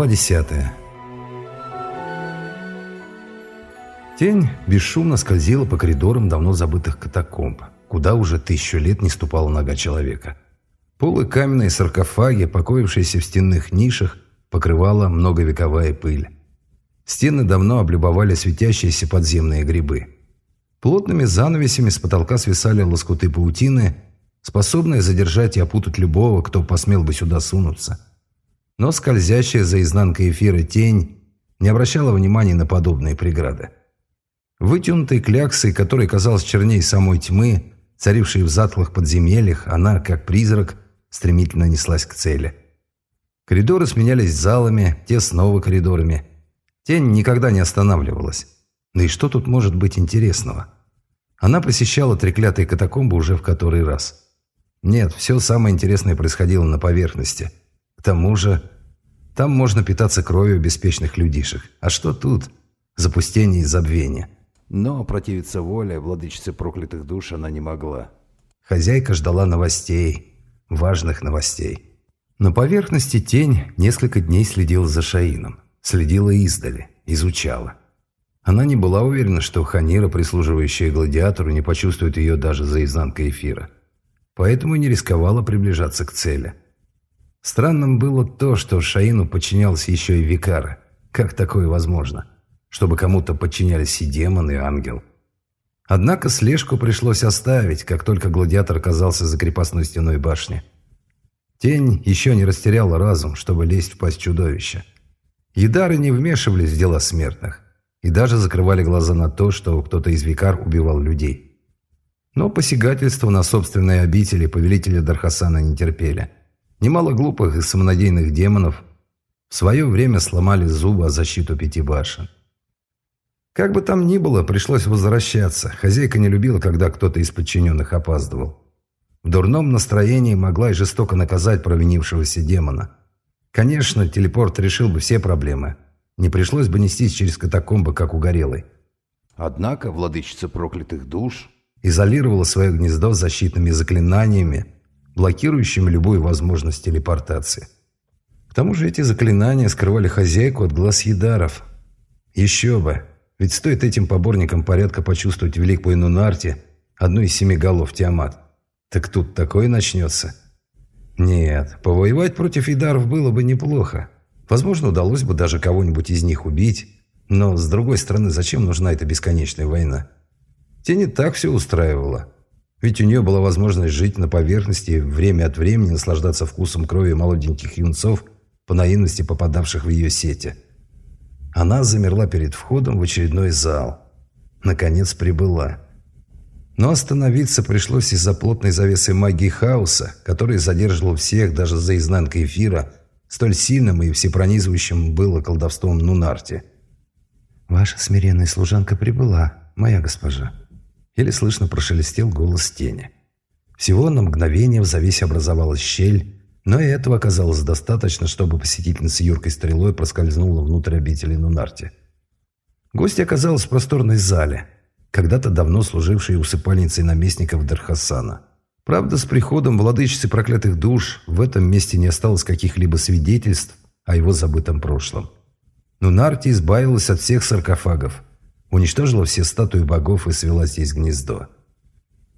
Глава 10 Тень бесшумно скользила по коридорам давно забытых катакомб, куда уже тысячу лет не ступала нога человека. Полы каменные саркофаги, покоившиеся в стенных нишах, покрывала многовековая пыль. Стены давно облюбовали светящиеся подземные грибы. Плотными занавесями с потолка свисали лоскуты паутины, способные задержать и опутать любого, кто посмел бы сюда сунуться – но скользящая за изнанкой эфира тень не обращала внимания на подобные преграды. Вытянутой кляксой, которая казалась черней самой тьмы, царившей в затлых подземельях, она, как призрак, стремительно неслась к цели. Коридоры сменялись залами, те снова коридорами. Тень никогда не останавливалась. Да и что тут может быть интересного? Она посещала треклятые катакомбы уже в который раз. Нет, все самое интересное происходило на поверхности – к тому же, там можно питаться кровью беспечных людишек. А что тут? Запустение и забвение. Но противиться воле владычицы проклятых душ она не могла. Хозяйка ждала новостей, важных новостей. На поверхности тень несколько дней следила за Шаином. Следила издали, изучала. Она не была уверена, что Ханира, прислуживающая гладиатору, не почувствует ее даже за изнанкой эфира. Поэтому не рисковала приближаться к цели. Странным было то, что Шаину подчинялся еще и Викара. Как такое возможно? Чтобы кому-то подчинялись и демон, и ангел. Однако слежку пришлось оставить, как только гладиатор оказался за крепостной стеной башни. Тень еще не растеряла разум, чтобы лезть в пасть чудовища. Едары не вмешивались в дела смертных и даже закрывали глаза на то, что кто-то из Викар убивал людей. Но посягательство на собственные обители повелители Дархасана не терпели – Немало глупых и самонадеянных демонов в свое время сломали зубы о защиту пяти башен. Как бы там ни было, пришлось возвращаться. Хозяйка не любила, когда кто-то из подчиненных опаздывал. В дурном настроении могла и жестоко наказать провинившегося демона. Конечно, телепорт решил бы все проблемы. Не пришлось бы нестись через катакомбы, как угорелый. Однако владычица проклятых душ изолировала свое гнездо защитными заклинаниями, блокирующими любую возможность телепортации. К тому же эти заклинания скрывали хозяйку от глаз едаров. Еще бы, ведь стоит этим поборникам порядка почувствовать в великой Нунарте одну из семи голов Тиамат. Так тут такое начнется. Нет, повоевать против едаров было бы неплохо. Возможно, удалось бы даже кого-нибудь из них убить. Но, с другой стороны, зачем нужна эта бесконечная война? Те не так все устраивало. Ведь у нее была возможность жить на поверхности время от времени наслаждаться вкусом крови молоденьких юнцов, по наивности попадавших в ее сети. Она замерла перед входом в очередной зал. Наконец прибыла. Но остановиться пришлось из-за плотной завесы магии хаоса, которая задерживала всех даже за изнанкой эфира, столь сильным и всепронизывающим было колдовством Нунарти. «Ваша смиренная служанка прибыла, моя госпожа», Еле слышно прошелестел голос тени. Всего на мгновение в завесе образовалась щель, но и этого оказалось достаточно, чтобы посетительница юркой стрелой проскользнула внутрь обители Нунарти. Гость оказалась в просторной зале, когда-то давно служившей усыпальницей наместников Дархасана. Правда, с приходом владычицы проклятых душ в этом месте не осталось каких-либо свидетельств о его забытом прошлом. Нунарти избавилась от всех саркофагов – уничтожила все статуи богов и свела здесь гнездо.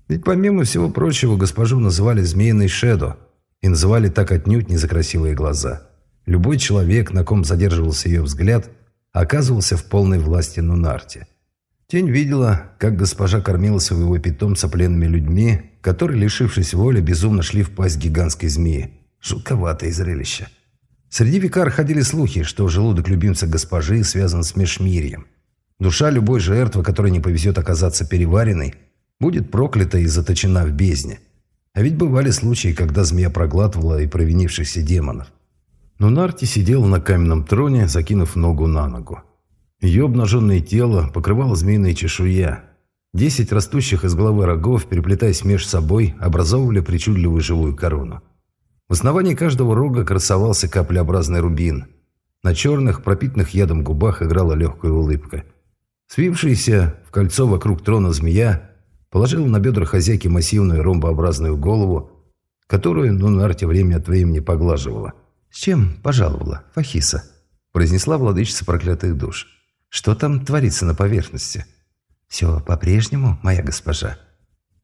Ведь помимо всего прочего, госпожу называли «змеиной Шедо» и называли так отнюдь не за красивые глаза. Любой человек, на ком задерживался ее взгляд, оказывался в полной власти Нунарти. Тень видела, как госпожа кормила своего питомца пленными людьми, которые, лишившись воли, безумно шли в пасть гигантской змеи. Жутковатое зрелище. Среди викар ходили слухи, что желудок любимца госпожи связан с межмирьем. Душа любой жертвы, которой не повезет оказаться переваренной, будет проклята и заточена в бездне. А ведь бывали случаи, когда змея проглатывала и провинившихся демонов. Но Нарти сидела на каменном троне, закинув ногу на ногу. Ее обнаженное тело покрывало змеиная чешуя. Десять растущих из головы рогов, переплетаясь между собой, образовывали причудливую живую корону. В основании каждого рога красовался каплеобразный рубин. На черных, пропитанных ядом губах играла легкая улыбка. Свившаяся в кольцо вокруг трона змея положила на бедра хозяйки массивную ромбообразную голову, которую Нунарти время от времени поглаживала. «С чем пожаловала, Фахиса?» произнесла владычица проклятых душ. «Что там творится на поверхности?» «Все по-прежнему, моя госпожа».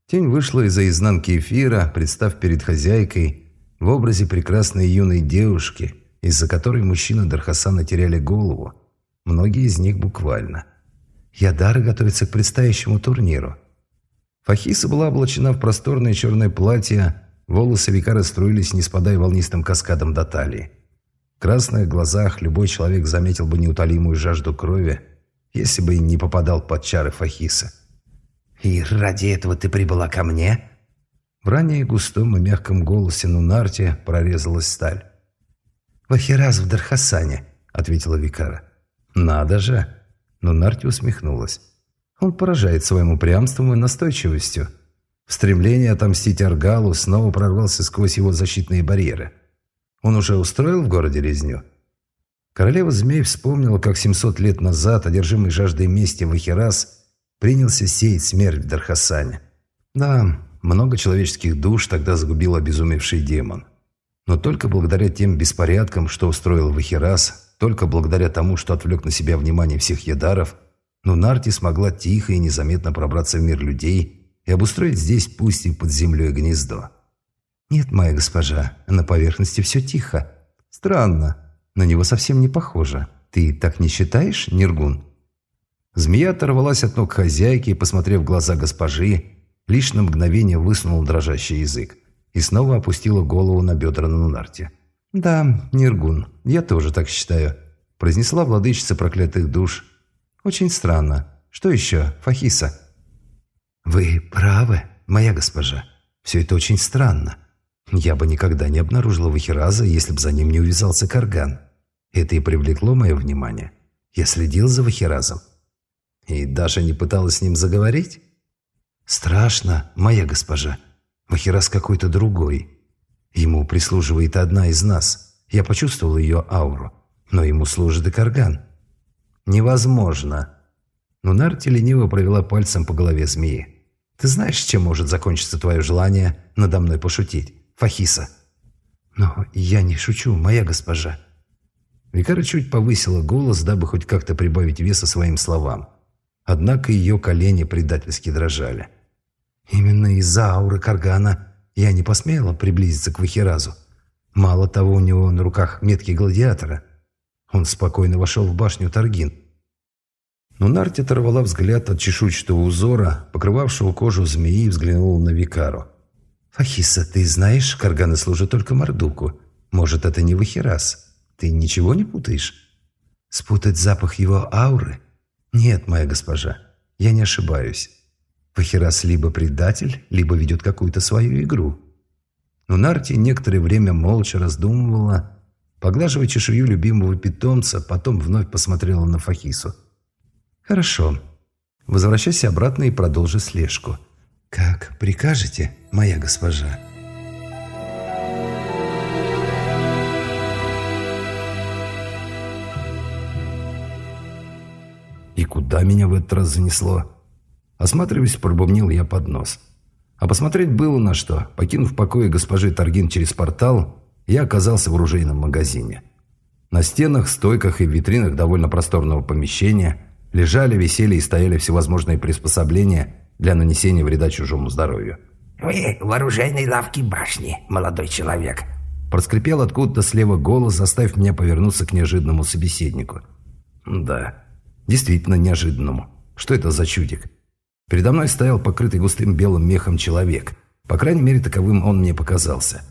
Тень вышла из-за изнанки эфира, представ перед хозяйкой в образе прекрасной юной девушки, из-за которой мужчины Дархасана теряли голову. Многие из них буквально. Ядара готовится к предстоящему турниру. Фахиса была облачена в просторное черное платье, волосы Викара струились, не спадая волнистым каскадом до талии. В красных глазах любой человек заметил бы неутолимую жажду крови, если бы не попадал под чары Фахиса. «И ради этого ты прибыла ко мне?» В ранее густом и мягком голосе Нунарте прорезалась сталь. «Вахираз в Дархасане», — ответила Викара. «Надо же!» Нунарти усмехнулась. Он поражает своим упрямством и настойчивостью. В стремлении отомстить Аргалу снова прорвался сквозь его защитные барьеры. Он уже устроил в городе резню? Королева змей вспомнила, как 700 лет назад, одержимый жаждой мести Вахирас, принялся сеять смерть в Дархасане. Да, много человеческих душ тогда загубил обезумевший демон. Но только благодаря тем беспорядкам, что устроил Вахирас, только благодаря тому, что отвлек на себя внимание всех ядаров – но Нарти смогла тихо и незаметно пробраться в мир людей и обустроить здесь, пусть и под землей, гнездо. «Нет, моя госпожа, на поверхности все тихо. Странно, на него совсем не похоже. Ты так не считаешь, Нергун?» Змея оторвалась от ног хозяйки и, посмотрев в глаза госпожи, лишь на мгновение высунул дрожащий язык и снова опустила голову на бедра на нарте. «Да, Нергун, я тоже так считаю», – произнесла владычица проклятых душ – очень странно. Что еще, Фахиса?» «Вы правы, моя госпожа. Все это очень странно. Я бы никогда не обнаружила Вахираза, если бы за ним не увязался Карган. Это и привлекло мое внимание. Я следил за Вахиразом. И даже не пыталась с ним заговорить? Страшно, моя госпожа. Вахираз какой-то другой. Ему прислуживает одна из нас. Я почувствовал ее ауру. Но ему служит и Карган. «Невозможно». Но Нарти лениво провела пальцем по голове змеи. «Ты знаешь, чем может закончиться твое желание надо мной пошутить, Фахиса?» «Но я не шучу, моя госпожа». Викара чуть повысила голос, дабы хоть как-то прибавить веса своим словам. Однако ее колени предательски дрожали. «Именно из-за ауры Каргана я не посмела приблизиться к Вахиразу. Мало того, у него на руках метки гладиатора. Он спокойно вошел в башню Таргин. Но Нарти оторвала взгляд от чешуйчатого узора, покрывавшего кожу змеи, и взглянула на Викару. «Фахиса, ты знаешь, карганы служат только Мордуку. Может, это не Вахирас? Ты ничего не путаешь?» «Спутать запах его ауры? Нет, моя госпожа, я не ошибаюсь. Вахирас либо предатель, либо ведет какую-то свою игру». Но Нарти некоторое время молча раздумывала, Поглаживая чешую любимого питомца, потом вновь посмотрела на Фахису. «Хорошо. Возвращайся обратно и продолжи слежку». «Как прикажете, моя госпожа?» «И куда меня в этот раз занесло?» Осматриваясь, пробубнил я под нос. А посмотреть было на что. Покинув покои госпожи Таргин через портал, я оказался в оружейном магазине. На стенах, стойках и витринах довольно просторного помещения лежали, висели и стояли всевозможные приспособления для нанесения вреда чужому здоровью. «Вы в оружейной лавке башни, молодой человек», Проскрипел откуда-то слева голос, заставив меня повернуться к неожиданному собеседнику. Да, действительно неожиданному. Что это за чудик? Передо мной стоял покрытый густым белым мехом человек. По крайней мере, таковым он мне показался.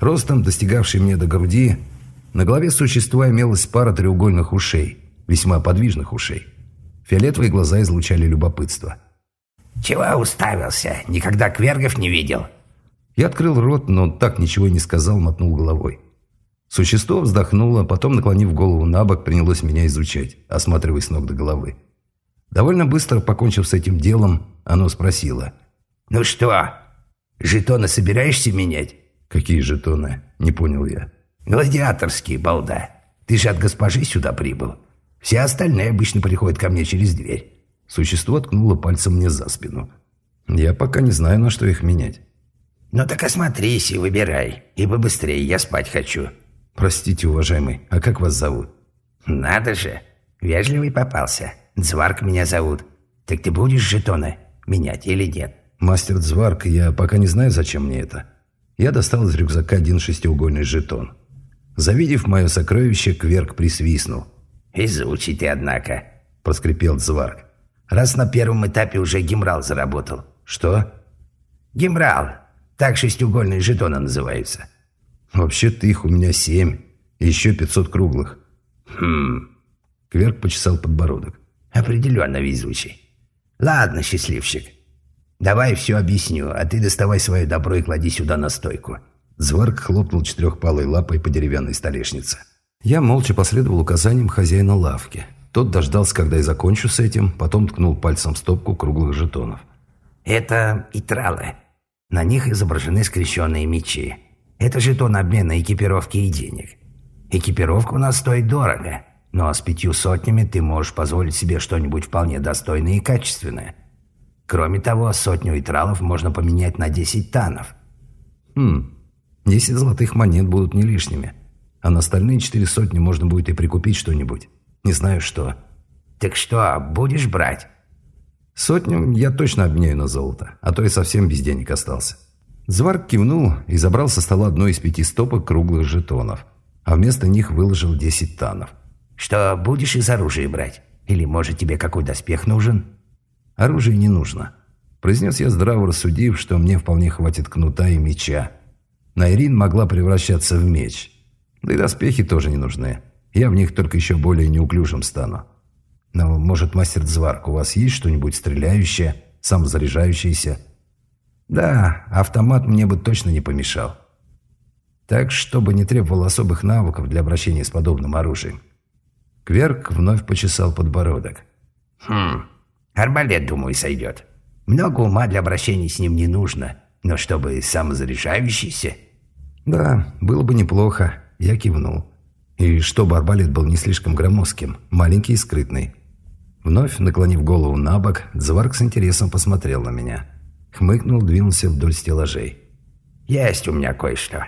Ростом, достигавший мне до груди, на голове существа имелась пара треугольных ушей, весьма подвижных ушей. Фиолетовые глаза излучали любопытство. «Чего уставился? Никогда квергов не видел?» Я открыл рот, но так ничего и не сказал, мотнул головой. Существо вздохнуло, потом, наклонив голову на бок, принялось меня изучать, осматривая с ног до головы. Довольно быстро, покончив с этим делом, оно спросило. «Ну что, жетоны собираешься менять?» «Какие жетоны?» – не понял я. «Гладиаторские, балда. Ты же от госпожи сюда прибыл. Все остальные обычно приходят ко мне через дверь». Существо ткнуло пальцем мне за спину. «Я пока не знаю, на что их менять». «Ну так осмотрись и выбирай, ибо быстрее я спать хочу». «Простите, уважаемый, а как вас зовут?» Надо же, вежливый попался. Дзварк меня зовут. Так ты будешь жетоны менять или нет? Мастер Дзварк, я пока не знаю, зачем мне это. Я достал из рюкзака один шестиугольный жетон. Завидев мое сокровище, Кверк присвистнул. «Изучи ты, однако», — проскрипел Дзварк. «Раз на первом этапе уже гемрал заработал». «Что?» «Гемрал. Так шестиугольные жетоны называются». «Вообще-то их у меня семь. Еще пятьсот круглых». «Хм...» Кверк почесал подбородок. «Определенно везучий. Ладно, счастливчик. Давай все объясню, а ты доставай свое добро и клади сюда на стойку». Зварк хлопнул четырехпалой лапой по деревянной столешнице. Я молча последовал указаниям хозяина лавки. Тот дождался, когда я закончу с этим, потом ткнул пальцем в стопку круглых жетонов. «Это итралы. На них изображены скрещенные мечи. Это жетон обмена экипировки и денег. Экипировка у нас стоит дорого, но с пятью сотнями ты можешь позволить себе что-нибудь вполне достойное и качественное. Кроме того, сотню итралов можно поменять на 10 танов». «Хм, 10 золотых монет будут не лишними, а на остальные четыре сотни можно будет и прикупить что-нибудь». Не знаю что. Так что, будешь брать? Сотню я точно обменяю на золото, а то и совсем без денег остался. Зварк кивнул и забрал со стола одно из пяти стопок круглых жетонов, а вместо них выложил десять танов. «Что, будешь из оружия брать? Или, может, тебе какой доспех нужен?» «Оружие не нужно», – произнес я здраво рассудив, что мне вполне хватит кнута и меча. Найрин могла превращаться в меч. Да и доспехи тоже не нужны. Я в них только еще более неуклюжим стану. Но, может, мастер Дзварк, у вас есть что-нибудь стреляющее, самозаряжающееся? Да, автомат мне бы точно не помешал. Так, чтобы не требовал особых навыков для обращения с подобным оружием. Кверк вновь почесал подбородок. «Хм, арбалет, думаю, сойдет. Много ума для обращения с ним не нужно, но чтобы самозаряжающийся...» «Да, было бы неплохо», — я кивнул. И чтобы арбалет был не слишком громоздким, маленький и скрытный. Вновь наклонив голову на бок, Зварк с интересом посмотрел на меня. Хмыкнул, двинулся вдоль стеллажей. «Есть у меня кое-что».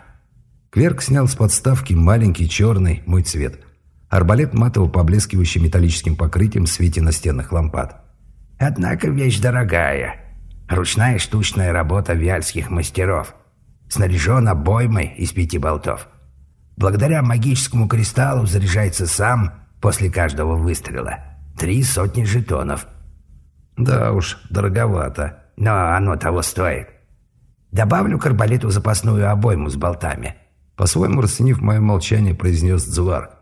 Кверк снял с подставки маленький черный, мой цвет. Арбалет матово поблескивающий металлическим покрытием в свете настенных лампад. «Однако вещь дорогая. Ручная штучная работа вяльских мастеров. Снаряжен обоймой из пяти болтов. Благодаря магическому кристаллу заряжается сам после каждого выстрела. Три сотни жетонов. Да уж, дороговато. Но оно того стоит. Добавлю к арбалету запасную обойму с болтами. По-своему расценив мое молчание, произнес Дзварк.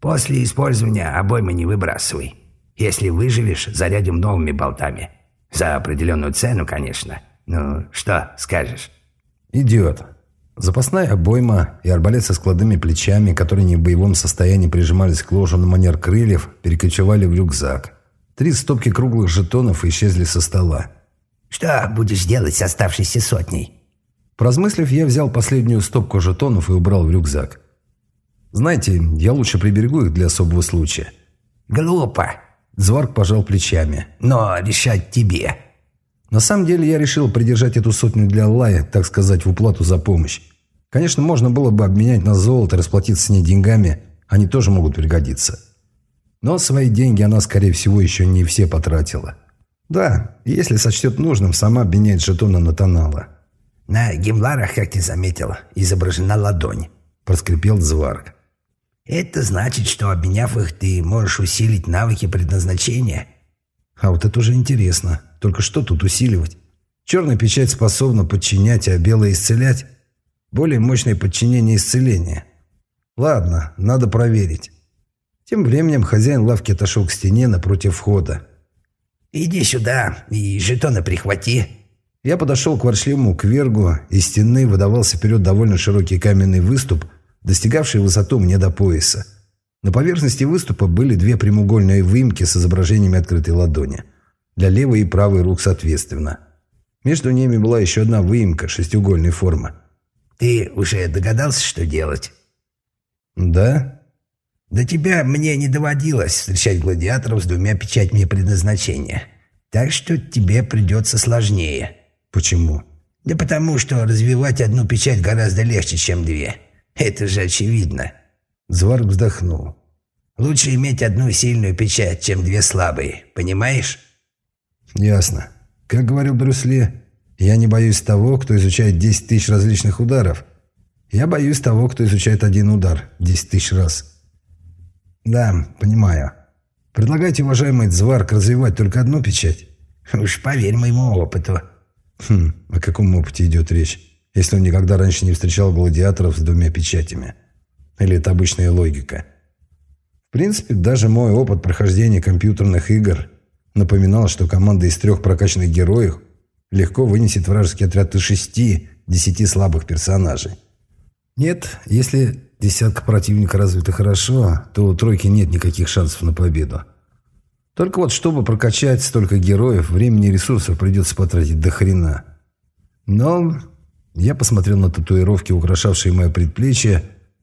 После использования обоймы не выбрасывай. Если выживешь, зарядим новыми болтами. За определенную цену, конечно. Ну, что скажешь? Идет. Запасная обойма и арбалет со складными плечами, которые не в боевом состоянии прижимались к ложу на манер крыльев, перекочевали в рюкзак. Три стопки круглых жетонов исчезли со стола. «Что будешь делать с оставшейся сотней?» Поразмыслив, я взял последнюю стопку жетонов и убрал в рюкзак. «Знаете, я лучше приберегу их для особого случая». «Глупо!» Зварк пожал плечами. «Но решать тебе!» На самом деле я решил придержать эту сотню для Лая, так сказать, в уплату за помощь. Конечно, можно было бы обменять на золото, расплатиться с ней деньгами, они тоже могут пригодиться. Но свои деньги она, скорее всего, еще не все потратила. Да, если сочтет нужным, сама обменяет жетоны на тонала. «На гемларах, как ты заметил, изображена ладонь», – проскрипел Зварк. «Это значит, что, обменяв их, ты можешь усилить навыки предназначения». А вот это уже интересно. Только что тут усиливать? Черная печать способна подчинять, а белая исцелять? Более мощное подчинение исцеления. Ладно, надо проверить. Тем временем хозяин лавки отошел к стене напротив входа. «Иди сюда и жетоны прихвати». Я подошел к воршливому квергу, из стены выдавался вперед довольно широкий каменный выступ, достигавший высоту мне до пояса. На поверхности выступа были две прямоугольные выемки с изображениями открытой ладони – для левой и правой рук соответственно. Между ними была еще одна выемка шестиугольной формы. «Ты уже догадался, что делать?» «Да?» «До тебя мне не доводилось встречать гладиаторов с двумя печатями предназначения. Так что тебе придется сложнее». «Почему?» «Да потому что развивать одну печать гораздо легче, чем две. Это же очевидно». Зварк вздохнул. Лучше иметь одну сильную печать, чем две слабые, понимаешь? Ясно. Как говорил Брюс я не боюсь того, кто изучает 10 тысяч различных ударов. Я боюсь того, кто изучает один удар 10 тысяч раз. Да, понимаю. Предлагайте, уважаемый Дзварк, развивать только одну печать? Уж поверь моему опыту. Хм, о каком опыте идет речь, если он никогда раньше не встречал гладиаторов с двумя печатями? Или это обычная логика? В принципе, даже мой опыт прохождения компьютерных игр напоминал, что команда из трех прокачанных героев легко вынесет вражеский отряд из шести, десяти слабых персонажей. Нет, если десятка противника развита хорошо, то у тройки нет никаких шансов на победу. Только вот, чтобы прокачать столько героев, времени и ресурсов придется потратить до хрена. Но я посмотрел на татуировки, украшавшие мое предплечье,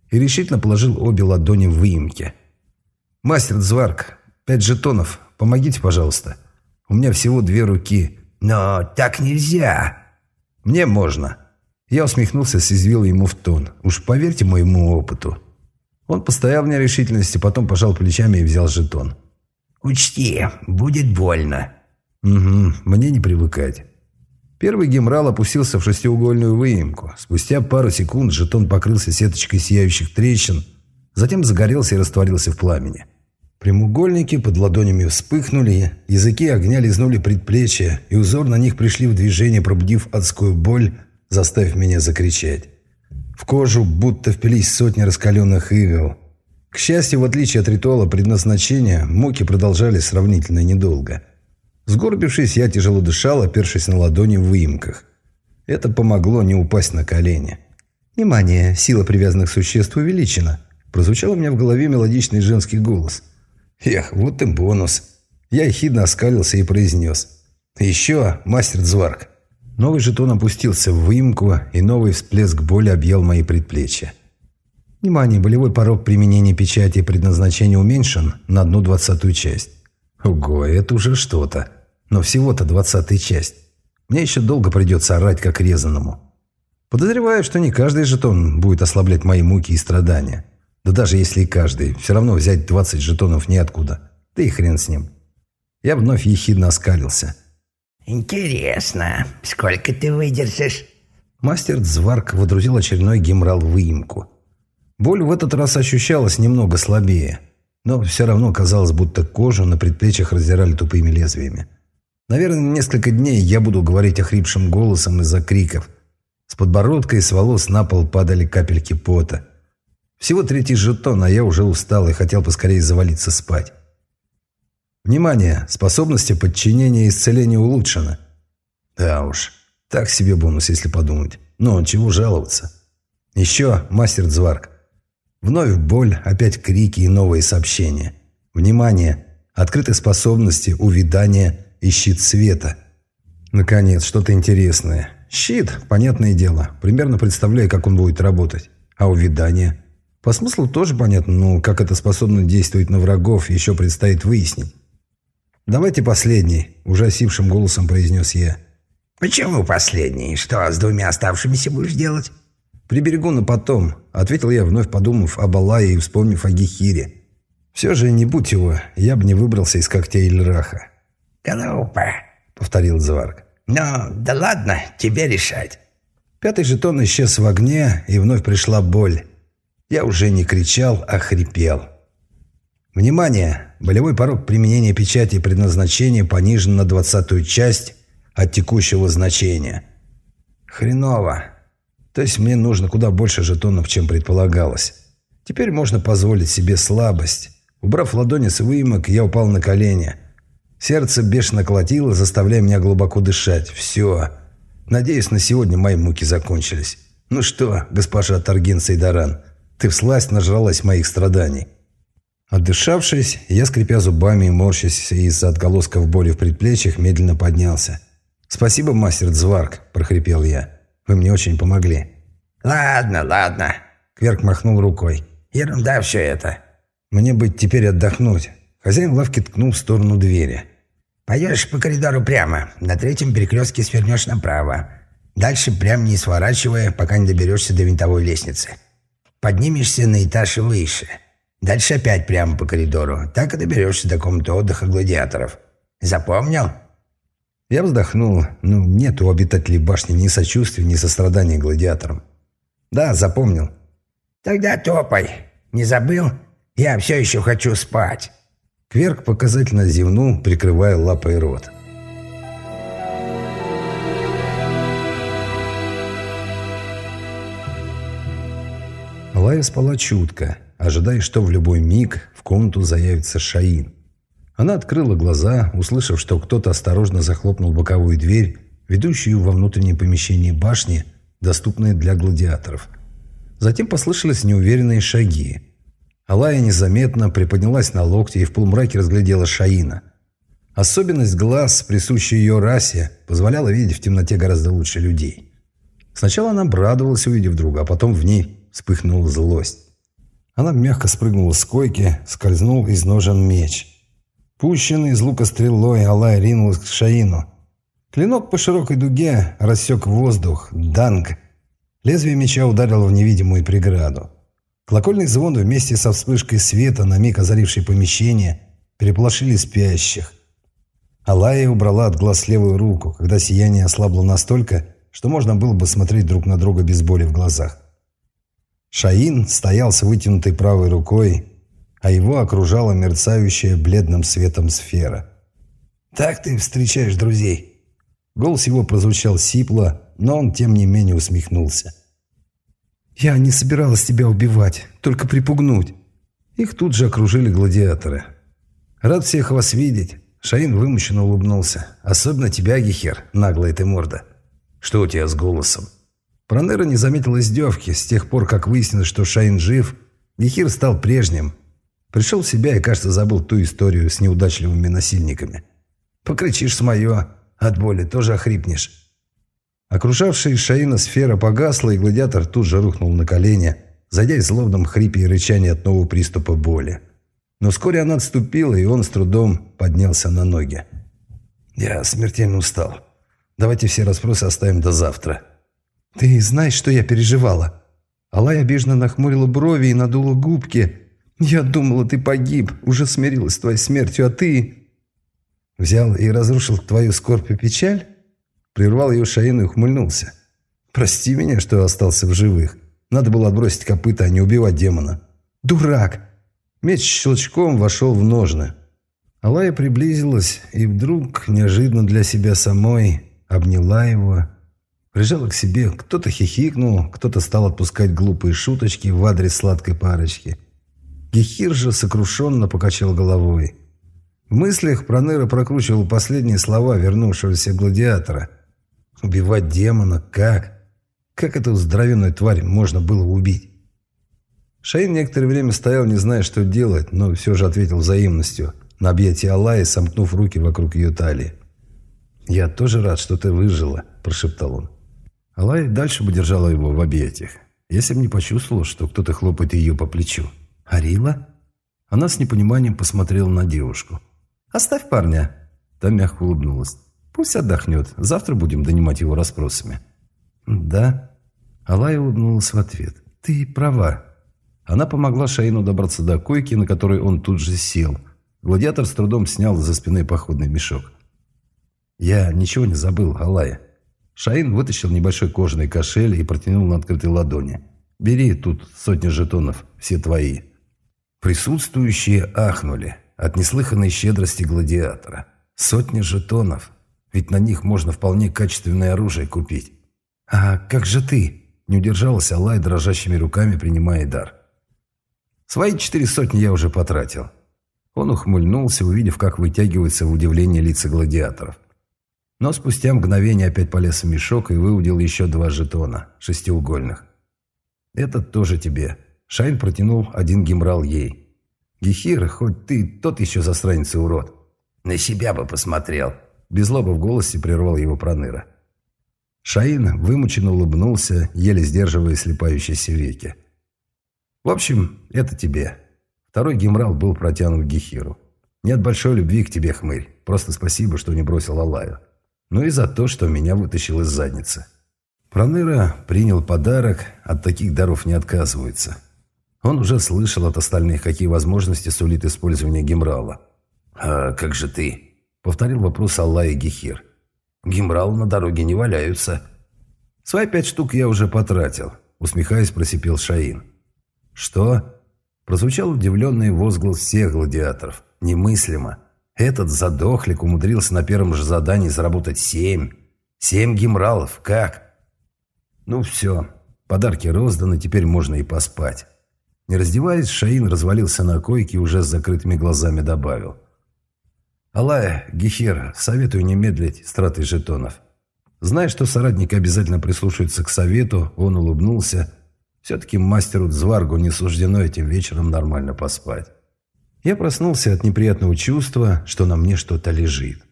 и решительно положил обе ладони в выемке. «Мастер Дзварк, пять жетонов, помогите, пожалуйста. У меня всего две руки». «Но так нельзя». «Мне можно». Я усмехнулся, съязвил ему в тон. «Уж поверьте моему опыту». Он постоял в нерешительности, потом пожал плечами и взял жетон. «Учти, будет больно». «Угу, мне не привыкать». Первый гемрал опустился в шестиугольную выемку. Спустя пару секунд жетон покрылся сеточкой сияющих трещин, затем загорелся и растворился в пламени. Прямоугольники под ладонями вспыхнули, языки огня лизнули предплечья, и узор на них пришли в движение, пробудив адскую боль, заставив меня закричать. В кожу будто впились сотни раскаленных игл. К счастью, в отличие от ритуала предназначения, муки продолжались сравнительно недолго. Сгорбившись, я тяжело дышал, опершись на ладони в выемках. Это помогло не упасть на колени. «Внимание! Сила привязанных существ увеличена!» Прозвучал у меня в голове мелодичный женский голос. «Эх, вот и бонус!» Я ехидно оскалился и произнес. «Еще, мастер Дзварк!» Новый жетон опустился в выемку, и новый всплеск боли объял мои предплечья. Внимание, болевой порог применения печати предназначения уменьшен на одну двадцатую часть. Ого, это уже что-то. Но всего-то двадцатая часть. Мне еще долго придется орать, как резаному. Подозреваю, что не каждый жетон будет ослаблять мои муки и страдания. Да даже если и каждый, все равно взять 20 жетонов неоткуда. Да и хрен с ним. Я вновь ехидно оскалился. «Интересно, сколько ты выдержишь?» Мастер Дзварк водрузил очередной гемрал в выемку. Боль в этот раз ощущалась немного слабее, но все равно казалось, будто кожу на предплечьях раздирали тупыми лезвиями. Наверное, несколько дней я буду говорить охрипшим голосом из-за криков. С подбородка и с волос на пол падали капельки пота. Всего третий жетон, а я уже устал и хотел поскорее завалиться спать. Внимание! Способности подчинения и исцеления улучшены. Да уж, так себе бонус, если подумать. Но чего жаловаться? Еще, мастер Дзварк, Вновь боль, опять крики и новые сообщения. Внимание! Открыты способности, увядание и щит света. Наконец, что-то интересное. Щит, понятное дело. Примерно представляю, как он будет работать. А увядание? По смыслу тоже понятно, но как это способно действовать на врагов, еще предстоит выяснить. «Давайте последний», – ужасившим голосом произнес я. «Почему последний? Что, с двумя оставшимися будешь делать?» «Приберегу на потом», — ответил я, вновь подумав об Аллае и вспомнив о Гехире. «Все же, не будь его, я бы не выбрался из когтей Ильраха». «Глупо», — повторил Зварк. «Ну, да ладно, тебе решать». Пятый жетон исчез в огне, и вновь пришла боль. Я уже не кричал, а хрипел. Внимание! Болевой порог применения печати предназначения понижен на двадцатую часть от текущего значения. Хреново. То есть мне нужно куда больше жетонов, чем предполагалось. Теперь можно позволить себе слабость. Убрав ладони с выемок, я упал на колени. Сердце бешено колотило, заставляя меня глубоко дышать. Все. Надеюсь, на сегодня мои муки закончились. Ну что, госпожа Таргин Сайдаран, ты всласть нажралась моих страданий. Отдышавшись, я, скрипя зубами и морщась из-за отголосков боли в предплечьях, медленно поднялся. «Спасибо, мастер Дзварк», – прохрипел я. Вы мне очень помогли». «Ладно, ладно», — Кверк махнул рукой. «Ерунда все это». «Мне быть теперь отдохнуть». Хозяин лавки ткнул в сторону двери. «Пойдешь по коридору прямо. На третьем перекрестке свернешь направо. Дальше прям не сворачивая, пока не доберешься до винтовой лестницы. Поднимешься на этаж выше. Дальше опять прямо по коридору. Так и доберешься до комнаты отдыха гладиаторов. Запомнил?» Я вздохнул. Ну, нет у обитателей башни ни сочувствия, ни сострадания гладиаторам. «Да, запомнил». «Тогда топай. Не забыл? Я все еще хочу спать». Кверк показательно зевнул, прикрывая лапой рот. Лая спала чутко, ожидая, что в любой миг в комнату заявится Шаин. Она открыла глаза, услышав, что кто-то осторожно захлопнул боковую дверь, ведущую во внутреннее помещение башни, доступное для гладиаторов. Затем послышались неуверенные шаги. Алая незаметно приподнялась на локти и в полумраке разглядела Шаина. Особенность глаз, присущая ее расе, позволяла видеть в темноте гораздо лучше людей. Сначала она обрадовалась, увидев друга, а потом в ней вспыхнула злость. Она мягко спрыгнула с койки, скользнул из ножен меч. Пущенный из лука стрелой, Алай ринулась к Шаину. Клинок по широкой дуге рассек воздух. Данг. Лезвие меча ударило в невидимую преграду. Колокольный звон вместе со вспышкой света, на миг озарившей помещение, переполошили спящих. Алая убрала от глаз левую руку, когда сияние ослабло настолько, что можно было бы смотреть друг на друга без боли в глазах. Шаин стоял с вытянутой правой рукой, а его окружала мерцающая бледным светом сфера. «Так ты встречаешь друзей?» Голос его прозвучал сипло, но он, тем не менее, усмехнулся. «Я не собиралась тебя убивать, только припугнуть». Их тут же окружили гладиаторы. «Рад всех вас видеть». Шаин вымученно улыбнулся. «Особенно тебя, Гехер, наглая ты морда. Что у тебя с голосом?» Пронера не заметил издевки. С тех пор, как выяснилось, что Шаин жив, Гехир стал прежним. Пришел в себя и, кажется, забыл ту историю с неудачливыми насильниками. Покричишь с мое, от боли тоже охрипнешь. Окружавшая Шаина сфера погасла, и гладиатор тут же рухнул на колени, зайдя в злобном хрипе и рычании от нового приступа боли. Но вскоре она отступила, и он с трудом поднялся на ноги. «Я смертельно устал. Давайте все расспросы оставим до завтра». «Ты знаешь, что я переживала?» Алай обиженно нахмурила брови и надула губки. «Я думала, ты погиб, уже смирилась с твоей смертью, а ты...» «Взял и разрушил твою скорбь и печаль?» Прервал ее Шаин и ухмыльнулся. «Прости меня, что остался в живых. Надо было отбросить копыта, а не убивать демона». «Дурак!» Меч щелчком вошел в ножны. Алая приблизилась и вдруг, неожиданно для себя самой, обняла его Прижала к себе, кто-то хихикнул, кто-то стал отпускать глупые шуточки в адрес сладкой парочки. Гехир же сокрушенно покачал головой. В мыслях Проныра прокручивал последние слова вернувшегося гладиатора. «Убивать демона? Как? Как эту здоровенную тварь можно было убить?» Шаин некоторое время стоял, не зная, что делать, но все же ответил взаимностью, на объятие Аллаи, сомкнув руки вокруг ее талии. «Я тоже рад, что ты выжила», – прошептал он. Алай дальше бы держала его в объятиях, если бы не почувствовала, что кто-то хлопает ее по плечу. «Арила?» Она с непониманием посмотрела на девушку. «Оставь парня!» Та мягко улыбнулась. «Пусть отдохнет. Завтра будем донимать его расспросами». «Да?» Алай улыбнулась в ответ. «Ты права». Она помогла Шаину добраться до койки, на которой он тут же сел. Гладиатор с трудом снял за спины походный мешок. «Я ничего не забыл, Алая. Шаин вытащил небольшой кожаный кошель и протянул на открытой ладони. «Бери, тут сотни жетонов, все твои». Присутствующие ахнули от неслыханной щедрости гладиатора. Сотни жетонов, ведь на них можно вполне качественное оружие купить. «А как же ты?» – не удержалась Алай дрожащими руками, принимая дар. «Свои четыре сотни я уже потратил». Он ухмыльнулся, увидев, как вытягиваются в удивление лица гладиаторов. Но спустя мгновение опять полез в мешок и выудил еще два жетона, шестиугольных. «Этот тоже тебе». Шайн протянул один гемрал ей. «Гехир, хоть ты тот еще засранец и урод». «На себя бы посмотрел». Без злобы в голосе прервал его проныра. Шаин вымученно улыбнулся, еле сдерживая слепающиеся веки. «В общем, это тебе». Второй гемрал был протянут Гехиру. «Нет большой любви к тебе, хмырь. Просто спасибо, что не бросил Алаю но и за то, что меня вытащил из задницы. Проныра принял подарок, от таких даров не отказываются. Он уже слышал от остальных, какие возможности сулит использование гемрала. «А как же ты?» — повторил вопрос Аллах и Гехир. «Гемрал на дороге не валяются». «Свои пять штук я уже потратил», — усмехаясь, просипел Шаин. «Что?» — прозвучал удивленный возглас всех гладиаторов. «Немыслимо. Этот задохлик умудрился на первом же задании заработать семь. Семь гемралов. Как?» «Ну все, подарки розданы, теперь можно и поспать». Не раздеваясь, Шаин развалился на койке и уже с закрытыми глазами добавил. «Алая, Гехер, советую не медлить с тратой жетонов. Зная, что соратники обязательно прислушаются к совету, он улыбнулся. Все-таки мастеру Дзваргу не суждено этим вечером нормально поспать. Я проснулся от неприятного чувства, что на мне что-то лежит.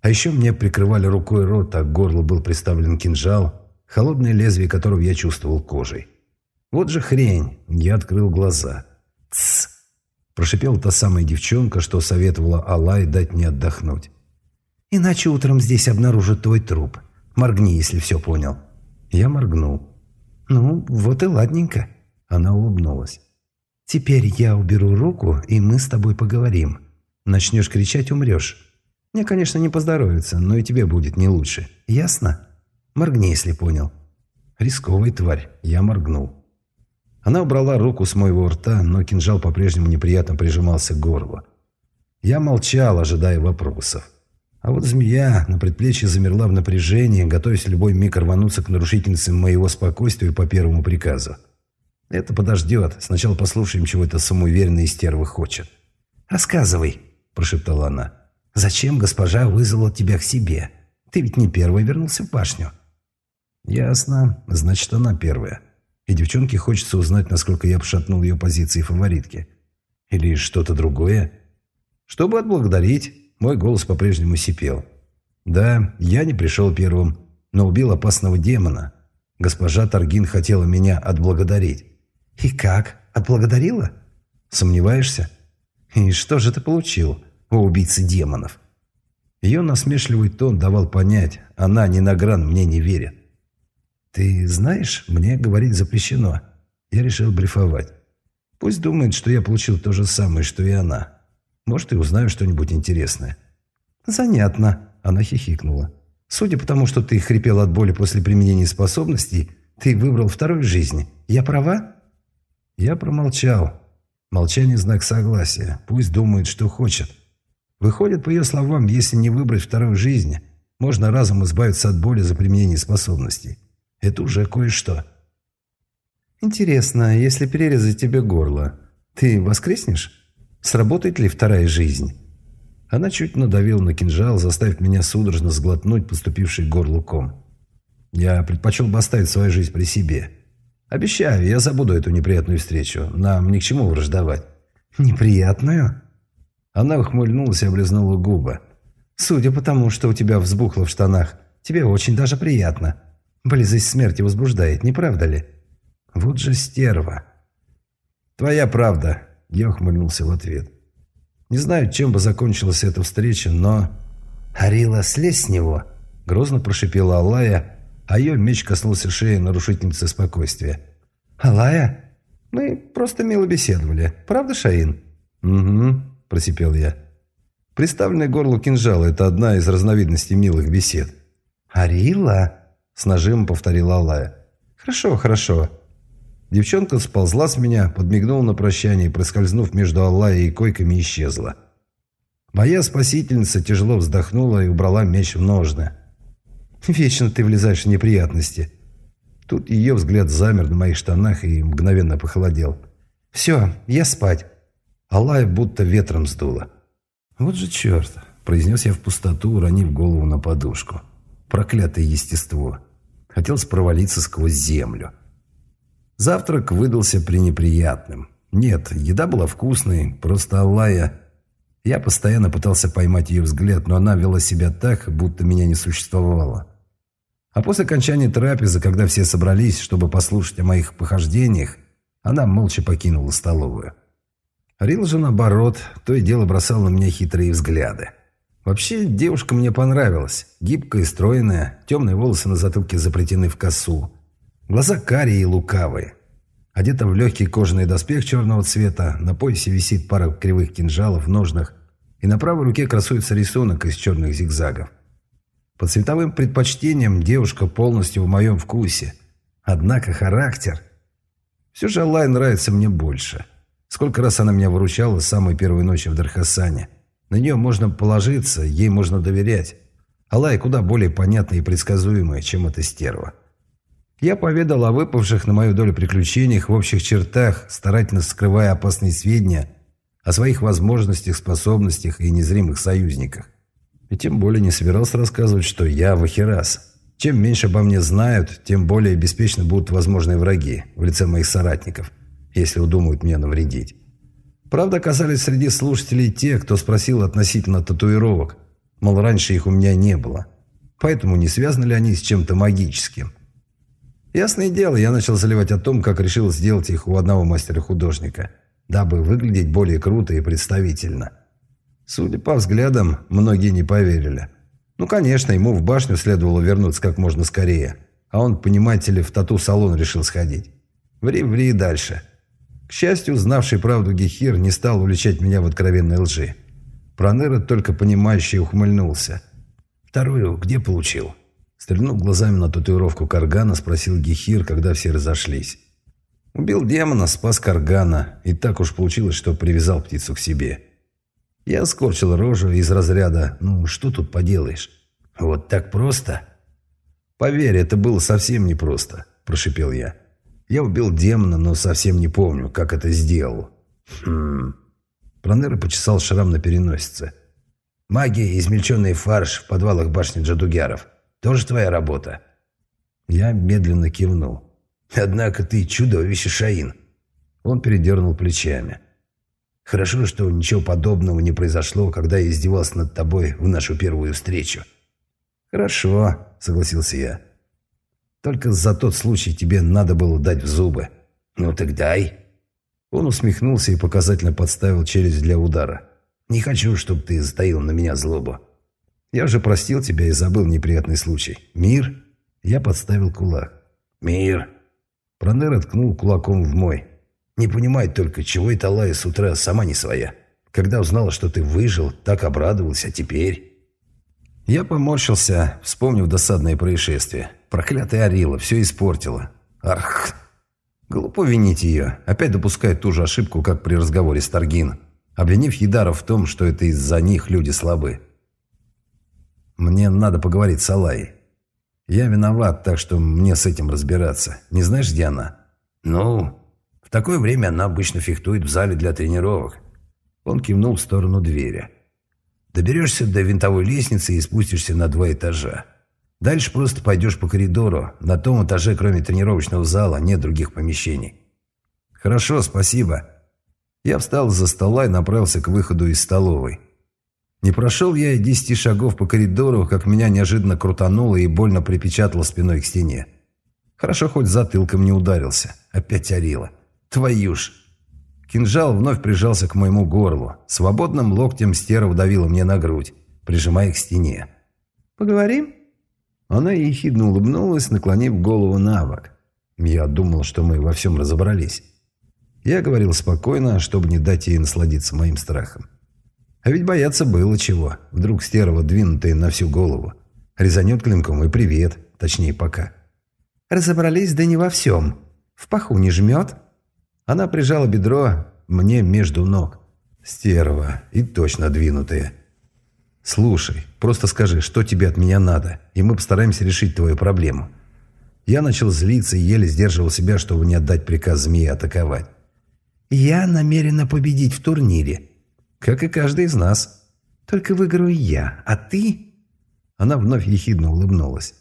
А еще мне прикрывали рукой рот, а к горлу был приставлен кинжал, холодное лезвие которого я чувствовал кожей. Вот же хрень, я открыл глаза. «Тссс!» Прошипела та самая девчонка, что советовала Алай дать мне отдохнуть. «Иначе утром здесь обнаружат твой труп. Моргни, если все понял». Я моргнул. «Ну, вот и ладненько». Она улыбнулась. «Теперь я уберу руку, и мы с тобой поговорим. Начнешь кричать – умрешь. Мне, конечно, не поздоровится, но и тебе будет не лучше. Ясно? Моргни, если понял». Рисковая тварь. Я моргнул. Она убрала руку с моего рта, но кинжал по-прежнему неприятно прижимался к горлу. Я молчал, ожидая вопросов. А вот змея на предплечье замерла в напряжении, готовясь любой миг рвануться к нарушительнице моего спокойствия по первому приказу. Это подождет. Сначала послушаем, чего эта самоуверенная стерва хочет. «Рассказывай», – прошептала она. «Зачем госпожа вызвала тебя к себе? Ты ведь не первый вернулся в башню». «Ясно. Значит, она первая». И девчонке хочется узнать, насколько я пошатнул ее позиции фаворитки. Или что-то другое. Чтобы отблагодарить, мой голос по-прежнему сипел. Да, я не пришел первым, но убил опасного демона. Госпожа Таргин хотела меня отблагодарить. И как? Отблагодарила? Сомневаешься? И что же ты получил у убийцы демонов? Ее насмешливый тон давал понять, она ни на гран мне не верит. «Ты знаешь, мне говорить запрещено». Я решил брифовать. Пусть думает, что я получил то же самое, что и она. Может, и узнаю что-нибудь интересное. «Занятно», — она хихикнула. «Судя по тому, что ты хрипел от боли после применения способностей, ты выбрал вторую жизнь. Я права?» Я промолчал. Молчание – знак согласия. Пусть думает, что хочет. Выходит, по ее словам, если не выбрать вторую жизнь, можно разом избавиться от боли за применение способностей. Это уже кое-что. Интересно, если перерезать тебе горло, ты воскреснешь? Сработает ли вторая жизнь? Она чуть надавила на кинжал, заставив меня судорожно сглотнуть поступивший к горлу ком. Я предпочел бы оставить свою жизнь при себе. Обещаю, я забуду эту неприятную встречу. Нам ни к чему враждовать. Неприятную? Она ухмыльнулась и облизнула губы. Судя по тому, что у тебя взбухло в штанах, тебе очень даже приятно. Близость смерти возбуждает, не правда ли? Вот же стерва. Твоя правда, я ухмыльнулся в ответ. Не знаю, чем бы закончилась эта встреча, но... Арила, слезь с него, грозно прошипела Алая, а ее меч коснулся шеи нарушительницы спокойствия. «Алая? Мы просто мило беседовали. Правда, Шаин?» «Угу», – просипел я. Приставленный горлу кинжала – это одна из разновидностей милых бесед. «Арила?» С нажимом повторила Алая. «Хорошо, хорошо». Девчонка сползла с меня, подмигнула на прощание и, проскользнув между Аллаей и койками, исчезла. Моя спасительница тяжело вздохнула и убрала меч в ножны. «Вечно ты влезаешь в неприятности». Тут ее взгляд замер на моих штанах и мгновенно похолодел. «Все, я спать». Аллая будто ветром сдула. «Вот же черт!» – произнес я в пустоту, уронив голову на подушку. «Проклятое естество!» Хотелось провалиться сквозь землю. Завтрак выдался пренеприятным. Нет, еда была вкусной, просто Аллая... Я постоянно пытался поймать ее взгляд, но она вела себя так, будто меня не существовало. А после окончания трапезы, когда все собрались, чтобы послушать о моих похождениях, она молча покинула столовую. Рил же, наоборот, то и дело бросал на меня хитрые взгляды. Вообще, девушка мне понравилась. Гибкая стройная, темные волосы на затылке заплетены в косу. Глаза карие и лукавые. Одета в легкий кожаный доспех черного цвета, на поясе висит пара кривых кинжалов в ножнах, и на правой руке красуется рисунок из черных зигзагов. По цветовым предпочтениям девушка полностью в моем вкусе. Однако характер... Все же Аллай нравится мне больше. Сколько раз она меня выручала с самой первой ночи в Дархасане. На нее можно положиться, ей можно доверять. Алай куда более понятная и предсказуемая, чем эта стерва. Я поведал о выпавших на мою долю приключениях в общих чертах, старательно скрывая опасные сведения о своих возможностях, способностях и незримых союзниках. И тем более не собирался рассказывать, что я Вахирас. Чем меньше обо мне знают, тем более беспечно будут возможные враги в лице моих соратников, если удумают мне навредить. Правда, оказались среди слушателей те, кто спросил относительно татуировок, мол, раньше их у меня не было. Поэтому не связаны ли они с чем-то магическим? Ясное дело, я начал заливать о том, как решил сделать их у одного мастера-художника, дабы выглядеть более круто и представительно. Судя по взглядам, многие не поверили. Ну, конечно, ему в башню следовало вернуться как можно скорее. А он, понимаете ли, в тату-салон решил сходить. Ври-ври дальше. К счастью, знавший правду Гехир не стал увлечать меня в откровенной лжи. Пронера только понимающий ухмыльнулся. «Вторую где получил?» Стрельнув глазами на татуировку Каргана, спросил Гехир, когда все разошлись. «Убил демона, спас Каргана, и так уж получилось, что привязал птицу к себе». Я скорчил рожу из разряда «Ну, что тут поделаешь?» «Вот так просто?» «Поверь, это было совсем непросто», – прошипел я. «Я убил демона, но совсем не помню, как это сделал». «Хм...» Пронера почесал шрам на переносице. «Магия измельченный фарш в подвалах башни Джадугяров. Тоже твоя работа?» Я медленно кивнул. «Однако ты чудовище, Шаин!» Он передернул плечами. Хорошо, что ничего подобного не произошло, когда я издевался над тобой в нашу первую встречу». «Хорошо», — согласился я. «Только за тот случай тебе надо было дать в зубы». «Ну так дай». Он усмехнулся и показательно подставил челюсть для удара. «Не хочу, чтобы ты затаил на меня злобу. Я уже простил тебя и забыл неприятный случай. Мир?» Я подставил кулак. «Мир!» Пронер ткнул кулаком в мой. Не понимает только, чего эта Лая с утра сама не своя. Когда узнала, что ты выжил, так обрадовался, теперь...» Я поморщился, вспомнив досадное происшествие. Проклятая Арила все испортила. Арх! Глупо винить ее. Опять допускает ту же ошибку, как при разговоре с Таргин, обвинив Едаров в том, что это из-за них люди слабы. Мне надо поговорить с Алай. Я виноват, так что мне с этим разбираться. Не знаешь, где она? Ну, в такое время она обычно фехтует в зале для тренировок. Он кивнул в сторону двери. Доберешься до винтовой лестницы и спустишься на два этажа. Дальше просто пойдешь по коридору. На том этаже, кроме тренировочного зала, нет других помещений. Хорошо, спасибо. Я встал за стола и направился к выходу из столовой. Не прошел я и десяти шагов по коридору, как меня неожиданно крутануло и больно припечатало спиной к стене. Хорошо, хоть затылком не ударился. Опять орила. Твою ж! Кинжал вновь прижался к моему горлу. Свободным локтем стерва давила мне на грудь, прижимая к стене. «Поговорим?» Она ехидно улыбнулась, наклонив голову на бок. Я думал, что мы во всем разобрались. Я говорил спокойно, чтобы не дать ей насладиться моим страхом. А ведь бояться было чего. Вдруг стерва, двинутая на всю голову. Резанет клинком и привет, точнее пока. «Разобрались, да не во всем. В паху не жмет?» Она прижала бедро мне между ног. Стерва и точно двинутая. «Слушай, просто скажи, что тебе от меня надо, и мы постараемся решить твою проблему». Я начал злиться и еле сдерживал себя, чтобы не отдать приказ змеи атаковать. «Я намерена победить в турнире, как и каждый из нас. Только выиграю я, а ты...» Она вновь ехидно улыбнулась.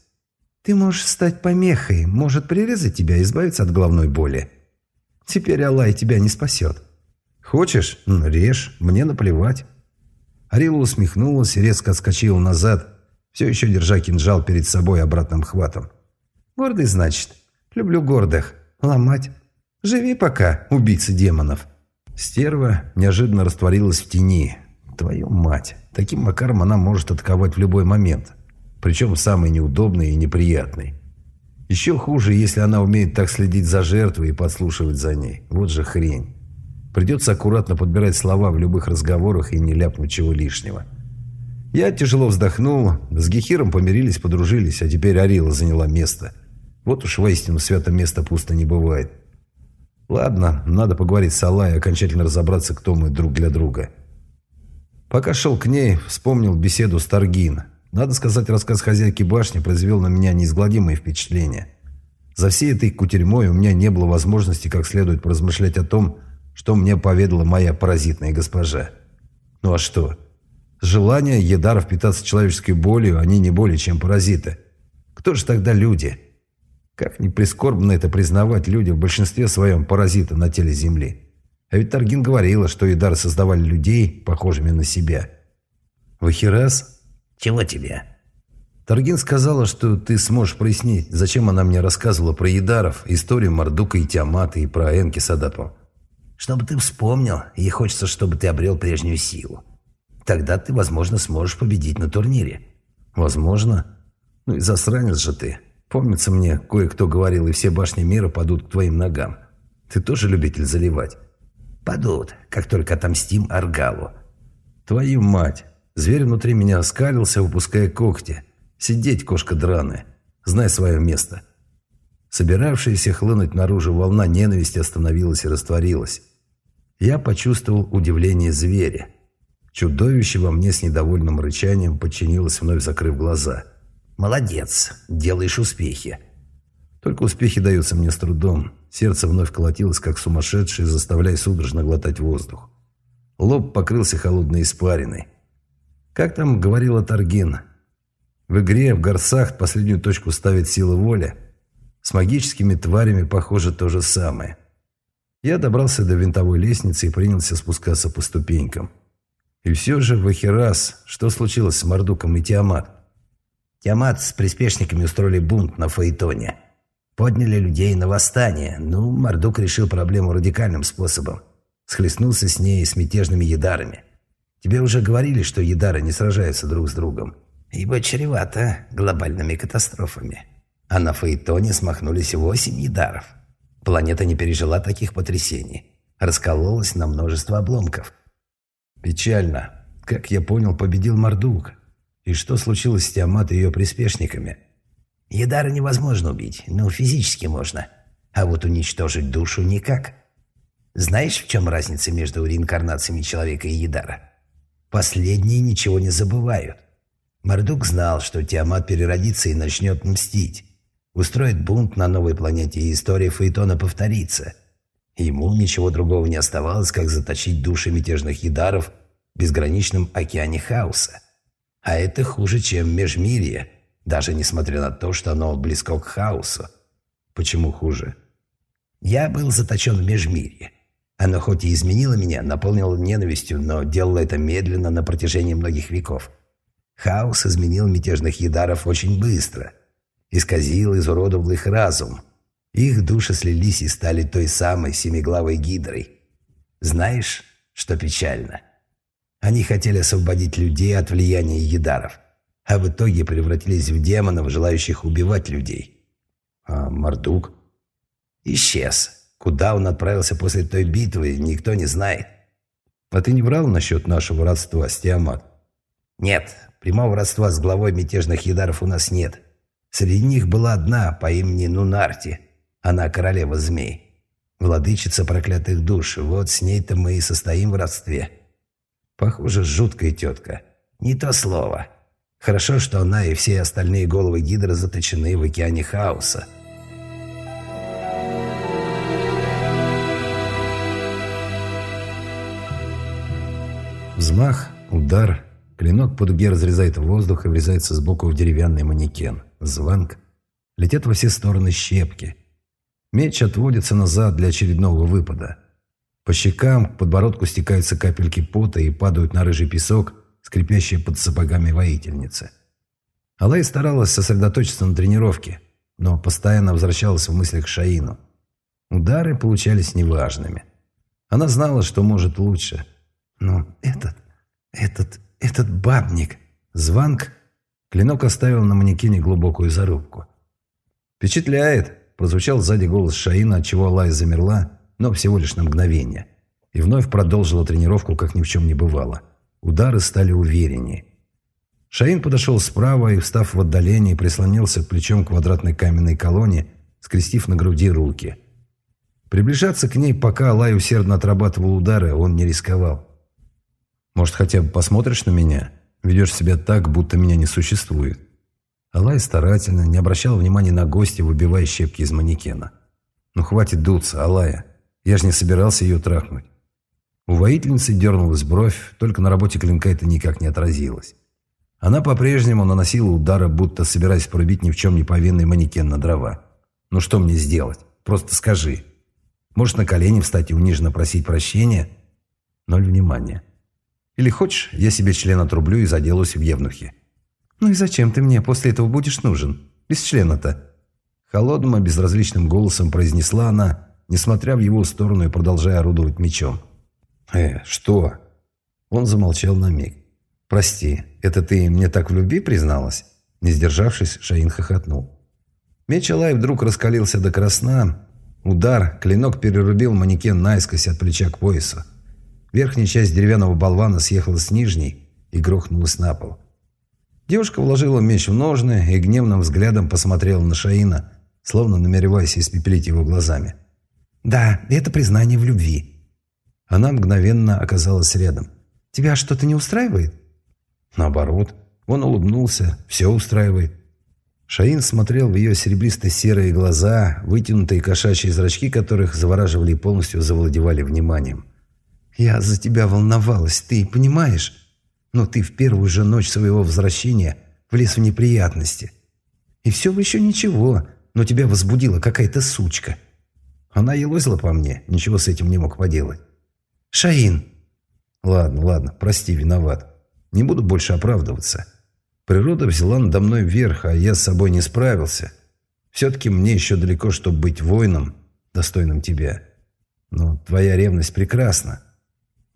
«Ты можешь стать помехой, может прирезать тебя и избавиться от головной боли. Теперь Аллай тебя не спасет. Хочешь? Режь, мне наплевать». Арила усмехнулась и резко отскочила назад, все еще держа кинжал перед собой обратным хватом. «Гордый, значит? Люблю гордых. Ломать. Живи пока, убийца демонов». Стерва неожиданно растворилась в тени. Твою мать, таким макаром она может атаковать в любой момент. Причем самый неудобный и неприятный. Еще хуже, если она умеет так следить за жертвой и подслушивать за ней. Вот же хрень. Придется аккуратно подбирать слова в любых разговорах и не ляпнуть чего лишнего. Я тяжело вздохнул. С Гехиром помирились, подружились, а теперь Арила заняла место. Вот уж воистину свято место пусто не бывает. Ладно, надо поговорить с Аллой и окончательно разобраться, кто мы друг для друга. Пока шел к ней, вспомнил беседу с Таргин. Надо сказать, рассказ хозяйки башни произвел на меня неизгладимое впечатление. За всей этой кутерьмой у меня не было возможности как следует поразмышлять о том, что мне поведала моя паразитная госпожа. Ну а что? Желание едаров питаться человеческой болью, они не более чем паразиты. Кто же тогда люди? Как ни прискорбно это признавать, люди в большинстве своем паразиты на теле Земли. А ведь Таргин говорила, что едары создавали людей, похожими на себя. Вахирас? Чего тебе? Таргин сказала, что ты сможешь прояснить, зачем она мне рассказывала про едаров, историю Мардука и Тиамата и про Энки Садапу. Чтобы ты вспомнил, ей хочется, чтобы ты обрел прежнюю силу. Тогда ты, возможно, сможешь победить на турнире. Возможно. Ну и засранец же ты. Помнится мне, кое-кто говорил, и все башни мира падут к твоим ногам. Ты тоже любитель заливать? Падут, как только отомстим Аргалу. Твою мать! Зверь внутри меня оскалился, выпуская когти. Сидеть, кошка драная. Знай свое место. Собиравшаяся хлынуть наружу волна ненависти остановилась и растворилась. Я почувствовал удивление зверя. Чудовище во мне с недовольным рычанием подчинилось, вновь закрыв глаза – Молодец, делаешь успехи. Только успехи даются мне с трудом. Сердце вновь колотилось, как сумасшедшее, заставляя судорожно глотать воздух. Лоб покрылся холодной испариной. Как там говорила Таргин? В игре в горсах последнюю точку ставит сила воли. С магическими тварями, похоже, то же самое. Я добрался до винтовой лестницы и принялся спускаться по ступенькам. И все же, Вахирас, что случилось с Мордуком и Тиамат? Тиамат с приспешниками устроили бунт на Фаэтоне. Подняли людей на восстание. Ну, Мордук решил проблему радикальным способом. Схлестнулся с ней с мятежными едарами. Тебе уже говорили, что едары не сражаются друг с другом. Ибо чревато глобальными катастрофами. А на Фаэтоне смахнулись восемь едаров. Планета не пережила таких потрясений. Раскололась на множество обломков. Печально. Как я понял, победил Мордук. И что случилось с Тиамат и ее приспешниками? Едара невозможно убить, но физически можно. А вот уничтожить душу никак. Знаешь, в чем разница между реинкарнациями человека и Едара? Последние ничего не забывают. Мордук знал, что Тиамат переродится и начнет мстить. Устроит бунт на новой планете, и история Фаэтона повторится. Ему ничего другого не оставалось, как заточить души мятежных Едаров в безграничном океане хаоса. А это хуже, чем межмирье, даже несмотря на то, что оно близко к хаосу. Почему хуже? Я был заточен в межмирье. Оно хоть и изменило меня, наполнило ненавистью, но делало это медленно на протяжении многих веков. Хаос изменил мятежных едаров очень быстро. Исказил, изуродовал их разум. Их души слились и стали той самой семиглавой гидрой. Знаешь, что печально? Они хотели освободить людей от влияния едаров, а в итоге превратились в демонов, желающих убивать людей. А Мардук? Исчез. Куда он отправился после той битвы, никто не знает. А ты не врал насчет нашего родства с Тиамат? Нет, прямого родства с главой мятежных едаров у нас нет. Среди них была одна по имени Нунарти. Она королева змей. Владычица проклятых душ. Вот с ней-то мы и состоим в родстве. Похоже, жуткая тетка. Не то слово. Хорошо, что она и все остальные головы Гидра заточены в океане хаоса. Взмах, удар. Клинок по дуге разрезает воздух и врезается сбоку в деревянный манекен. Звонк. Летят во все стороны щепки. Меч отводится назад для очередного выпада. По щекам, к подбородку стекаются капельки пота и падают на рыжий песок, скрипящие под сапогами воительницы. Алай старалась сосредоточиться на тренировке, но постоянно возвращалась в мыслях к Шаину. Удары получались неважными. Она знала, что может лучше. Но этот, этот, этот бабник... Званг... Клинок оставил на манекене глубокую зарубку. «Впечатляет!» – прозвучал сзади голос Шаина, отчего Алая замерла, но всего лишь на мгновение. И вновь продолжила тренировку, как ни в чем не бывало. Удары стали увереннее. Шаин подошел справа и, встав в отдалении, прислонился плечом к квадратной каменной колонне, скрестив на груди руки. Приближаться к ней, пока Алай усердно отрабатывал удары, он не рисковал. «Может, хотя бы посмотришь на меня? Ведешь себя так, будто меня не существует». Алай старательно не обращал внимания на гостя, выбивая щепки из манекена. «Ну хватит дуться, Алая. Я же не собирался ее трахнуть». У воительницы дернулась бровь, только на работе клинка это никак не отразилось. Она по-прежнему наносила удары, будто собираясь пробить ни в чем не повинный манекен на дрова. «Ну что мне сделать? Просто скажи. Можешь на колени встать и униженно просить прощения?» Ноль внимания. «Или хочешь, я себе член отрублю и заделаюсь в евнухе?» «Ну и зачем ты мне после этого будешь нужен? Без члена-то?» Холодным и безразличным голосом произнесла она, несмотря в его сторону и продолжая орудовать мечом. «Э, что?» Он замолчал на миг. «Прости, это ты мне так в любви призналась?» Не сдержавшись, Шаин хохотнул. Меч Алай вдруг раскалился до красна. Удар, клинок перерубил манекен наискось от плеча к поясу. Верхняя часть деревянного болвана съехала с нижней и грохнулась на пол. Девушка вложила меч в ножны и гневным взглядом посмотрела на Шаина, словно намереваясь испепелить его глазами. «Да, это признание в любви». Она мгновенно оказалась рядом. «Тебя что-то не устраивает?» Наоборот, он улыбнулся, все устраивает. Шаин смотрел в ее серебристо-серые глаза, вытянутые кошачьи зрачки которых завораживали и полностью завладевали вниманием. «Я за тебя волновалась, ты понимаешь? Но ты в первую же ночь своего возвращения влез в неприятности. И все бы еще ничего, но тебя возбудила какая-то сучка. Она елозила по мне, ничего с этим не мог поделать. Шаин!» «Ладно, ладно, прости, виноват. Не буду больше оправдываться. Природа взяла надо мной верх, а я с собой не справился. Все-таки мне еще далеко, чтобы быть воином, достойным тебя. Но твоя ревность прекрасна.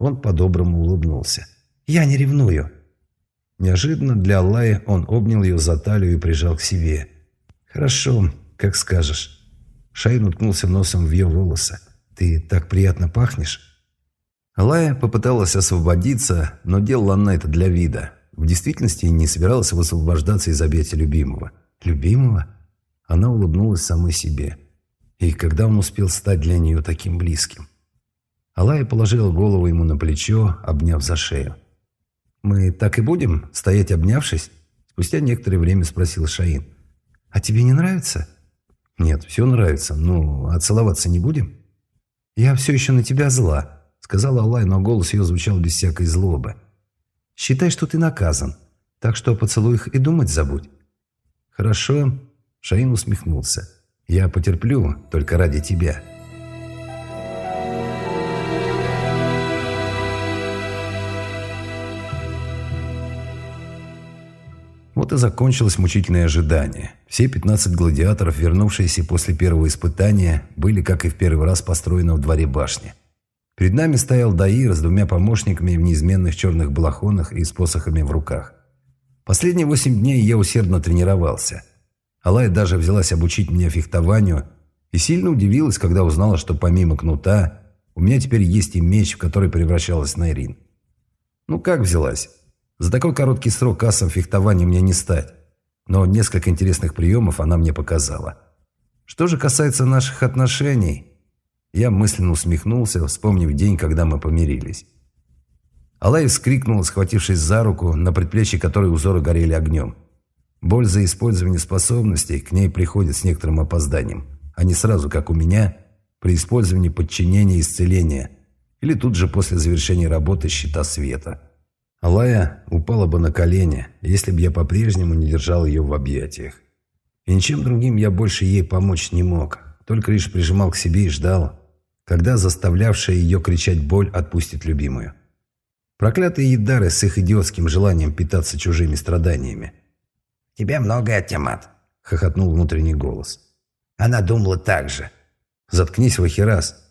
Он по-доброму улыбнулся. «Я не ревную». Неожиданно для Аллаи он обнял ее за талию и прижал к себе. «Хорошо, как скажешь». Шайн уткнулся носом в ее волосы. «Ты так приятно пахнешь». Лая попыталась освободиться, но делала она это для вида. В действительности не собиралась высвобождаться из объятия любимого. «Любимого?» Она улыбнулась самой себе. И когда он успел стать для нее таким близким? Алая положила голову ему на плечо, обняв за шею. «Мы так и будем, стоять обнявшись?» Спустя некоторое время спросил Шаин. «А тебе не нравится?» «Нет, все нравится. Ну, а не будем?» «Я все еще на тебя зла», сказала Алай, но голос ее звучал без всякой злобы. «Считай, что ты наказан, так что о поцелуях и думать забудь». «Хорошо», — Шаин усмехнулся. «Я потерплю, только ради тебя». И закончилось мучительное ожидание. Все 15 гладиаторов, вернувшиеся после первого испытания, были, как и в первый раз, построены в дворе башни. Перед нами стоял Даир с двумя помощниками в неизменных черных балахонах и с посохами в руках. Последние восемь дней я усердно тренировался. Алай даже взялась обучить меня фехтованию и сильно удивилась, когда узнала, что помимо кнута у меня теперь есть и меч, в который превращалась Найрин. Ну как взялась? За такой короткий срок кассом фехтования мне не стать. Но несколько интересных приемов она мне показала. Что же касается наших отношений, я мысленно усмехнулся, вспомнив день, когда мы помирились. Алай вскрикнул, схватившись за руку, на предплечье которой узоры горели огнем. Боль за использование способностей к ней приходит с некоторым опозданием, а не сразу, как у меня, при использовании подчинения и исцеления, или тут же после завершения работы щита света. Алая упала бы на колени, если бы я по-прежнему не держал ее в объятиях. И ничем другим я больше ей помочь не мог, только лишь прижимал к себе и ждал, когда заставлявшая ее кричать боль отпустит любимую. Проклятые едары с их идиотским желанием питаться чужими страданиями. «Тебя много, Тямат», — хохотнул внутренний голос. «Она думала так же». «Заткнись, Вахирас».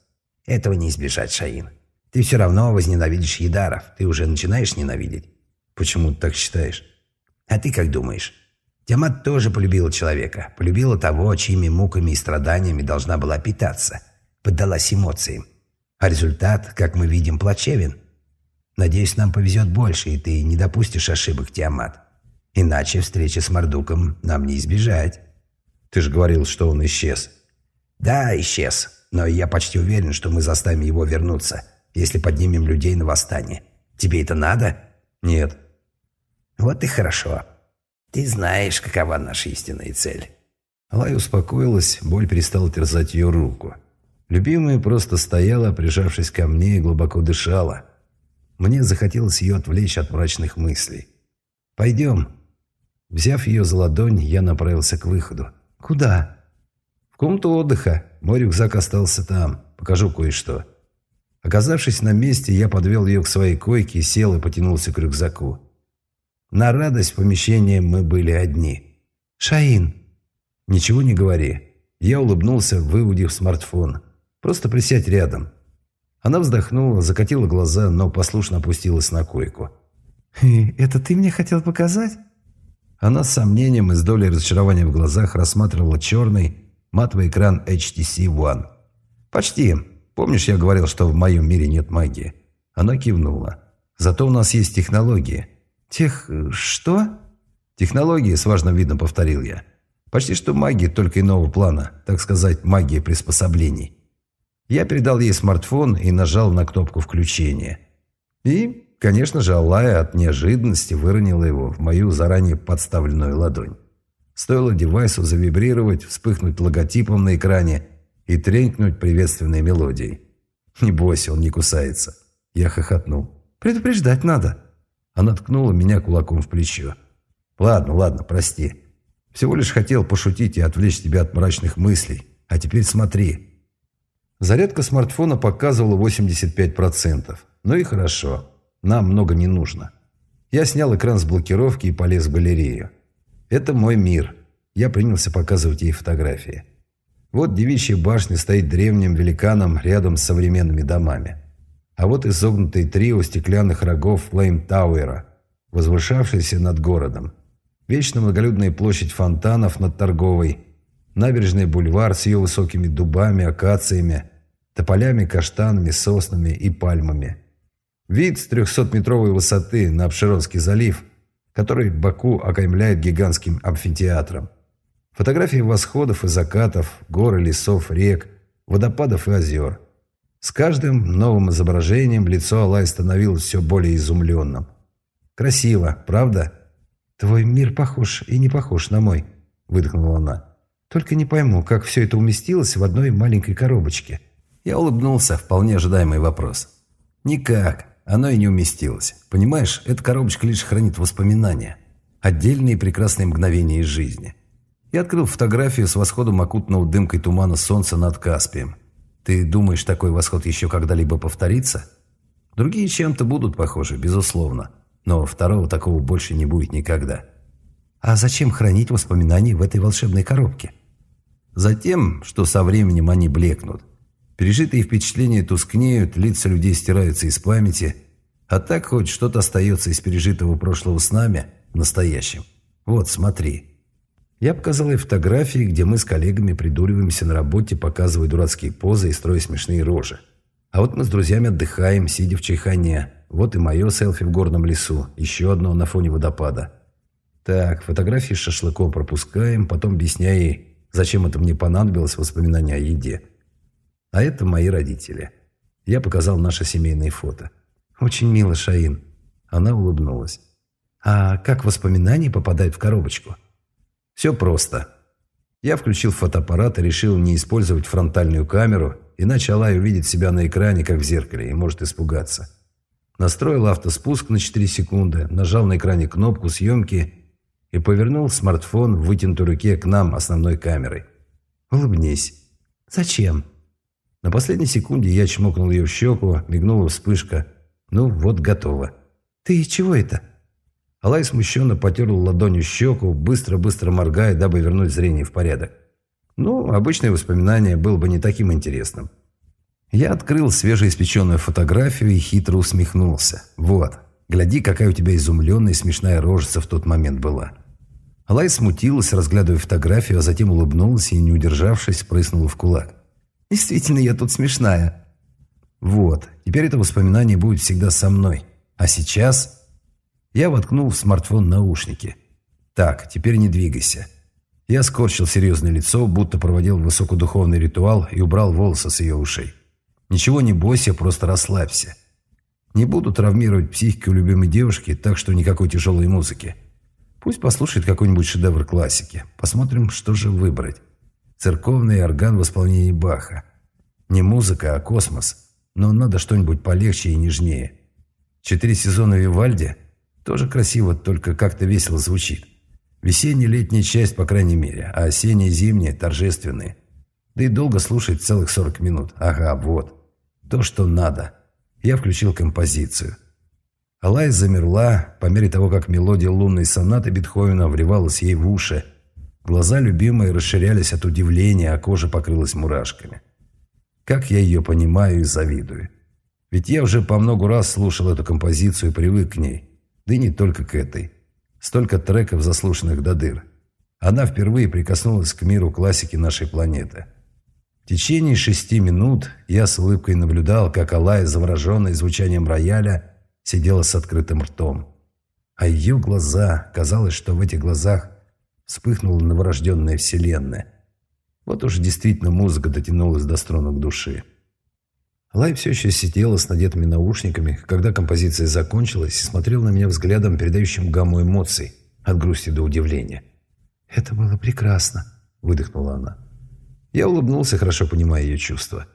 «Этого не избежать, Шаин. Ты все равно возненавидишь едаров. Ты уже начинаешь ненавидеть». «Почему ты так считаешь?» «А ты как думаешь?» Тиамат тоже полюбила человека, полюбила того, чьими муками и страданиями должна была питаться, поддалась эмоциям. А результат, как мы видим, плачевен. Надеюсь, нам повезет больше, и ты не допустишь ошибок, Тиамат. Иначе встречи с Мардуком нам не избежать. Ты же говорил, что он исчез. Да, исчез. Но я почти уверен, что мы заставим его вернуться, если поднимем людей на восстание. Тебе это надо? Нет. Вот и хорошо. Ты знаешь, какова наша истинная цель. Алай успокоилась, боль перестала терзать ее руку. Любимая просто стояла, прижавшись ко мне и глубоко дышала. Мне захотелось ее отвлечь от мрачных мыслей. «Пойдем». Взяв ее за ладонь, я направился к выходу. «Куда?» «В комнату отдыха. Мой рюкзак остался там. Покажу кое-что». Оказавшись на месте, я подвел ее к своей койке, сел и потянулся к рюкзаку. На радость помещения мы были одни. «Шаин!» «Ничего не говори». Я улыбнулся, выудив смартфон. «Просто присядь рядом». Она вздохнула, закатила глаза, но послушно опустилась на койку. «Это ты мне хотел показать?» Она с сомнением и с долей разочарования в глазах рассматривала черный матовый экран HTC One. «Почти. Помнишь, я говорил, что в моем мире нет магии?» Она кивнула. «Зато у нас есть технологии». «Тех... что?» «Технологии, с важным видом повторил я. Почти что магия, только иного плана, так сказать, магия приспособлений». Я передал ей смартфон и нажал на кнопку включения. И, конечно же, Аллая от неожиданности выронила его в мою заранее подставленную ладонь. Стоило девайсу завибрировать, вспыхнуть логотипом на экране и тренькнуть приветственной мелодией. «Не бойся, он не кусается». Я хохотнул. «Предупреждать надо». Она ткнула меня кулаком в плечо. «Ладно, ладно, прости. Всего лишь хотел пошутить и отвлечь тебя от мрачных мыслей. А теперь смотри». Зарядка смартфона показывала 85%. Ну и хорошо. Нам много не нужно. Я снял экран с блокировки и полез в галерею. Это мой мир. Я принялся показывать ей фотографии. Вот девичья башня стоит древним великаном рядом с современными домами. А вот изогнутые трио стеклянных рогов Флейм Тауэра, возвышавшиеся над городом. Вечно многолюдная площадь фонтанов над торговой, набережный бульвар с ее высокими дубами, акациями, тополями, каштанами, соснами и пальмами. Вид с 300-метровой высоты на Обширонский залив, который Баку окаймляет гигантским амфитеатром. Фотографии восходов и закатов, гор лесов, рек, водопадов и озер. С каждым новым изображением лицо Алай становилось все более изумленным. «Красиво, правда?» «Твой мир похож и не похож на мой», — выдохнула она. «Только не пойму, как все это уместилось в одной маленькой коробочке». Я улыбнулся, вполне ожидаемый вопрос. «Никак. Оно и не уместилось. Понимаешь, эта коробочка лишь хранит воспоминания. Отдельные прекрасные мгновения из жизни. Я открыл фотографию с восходом окутанного дымкой тумана солнца над Каспием. Ты думаешь, такой восход еще когда-либо повторится? Другие чем-то будут похожи, безусловно. Но второго такого больше не будет никогда. А зачем хранить воспоминания в этой волшебной коробке? Затем, что со временем они блекнут. Пережитые впечатления тускнеют, лица людей стираются из памяти, а так хоть что-то остается из пережитого прошлого с нами в настоящем. Вот, смотри. Я показал ей фотографии, где мы с коллегами придуриваемся на работе, показывая дурацкие позы и строя смешные рожи. А вот мы с друзьями отдыхаем, сидя в чайхане. Вот и мое селфи в горном лесу, еще одно на фоне водопада. Так, фотографии с шашлыком пропускаем, потом объясняя ей, зачем это мне понадобилось воспоминания о еде. А это мои родители. Я показал наше семейное фото. Очень мило, Шаин. Она улыбнулась. А как воспоминания попадают в коробочку? Все просто. Я включил фотоаппарат и решил не использовать фронтальную камеру, иначе Алай увидит себя на экране, как в зеркале, и может испугаться. Настроил автоспуск на 4 секунды, нажал на экране кнопку съемки и повернул смартфон в вытянутой руке к нам основной камерой. «Улыбнись». «Зачем?» На последней секунде я чмокнул ее в щеку, мигнула вспышка. Ну, вот готово. «Ты чего это?» Алай смущенно потерла ладонью щеку, быстро-быстро моргая, дабы вернуть зрение в порядок. Ну, обычное воспоминание было бы не таким интересным. Я открыл свежеиспеченную фотографию и хитро усмехнулся. «Вот, гляди, какая у тебя изумленная и смешная рожица в тот момент была». Алай смутилась, разглядывая фотографию, а затем улыбнулась и, не удержавшись, прыснула в кулак. «Действительно, я тут смешная». «Вот, теперь это воспоминание будет всегда со мной. А сейчас...» Я воткнул в смартфон наушники. «Так, теперь не двигайся». Я скорчил серьезное лицо, будто проводил высокодуховный ритуал и убрал волосы с ее ушей. «Ничего не бойся, просто расслабься. Не буду травмировать психику любимой девушки, так что никакой тяжелой музыки. Пусть послушает какой-нибудь шедевр классики. Посмотрим, что же выбрать. Церковный орган в исполнении Баха. Не музыка, а космос. Но надо что-нибудь полегче и нежнее. Четыре сезона Вивальди тоже красиво, только как-то весело звучит. Весенняя-летняя часть, по крайней мере, а осенняя-зимняя – торжественные. Да и долго слушать целых 40 минут. Ага, вот. То, что надо. Я включил композицию. Алай замерла по мере того, как мелодия лунной сонаты Бетховена вревалась ей в уши. Глаза любимой расширялись от удивления, а кожа покрылась мурашками. Как я ее понимаю и завидую. Ведь я уже по много раз слушал эту композицию и привык к ней. Да и не только к этой. Столько треков, заслушанных до дыр. Она впервые прикоснулась к миру классики нашей планеты. В течение шести минут я с улыбкой наблюдал, как Алая, завороженная звучанием рояля, сидела с открытым ртом. А ее глаза, казалось, что в этих глазах вспыхнула новорожденная вселенная. Вот уж действительно музыка дотянулась до струнок души. Лай все еще сидела с надетыми наушниками, когда композиция закончилась, и смотрел на меня взглядом, передающим гамму эмоций, от грусти до удивления. «Это было прекрасно», — выдохнула она. Я улыбнулся, хорошо понимая ее чувства.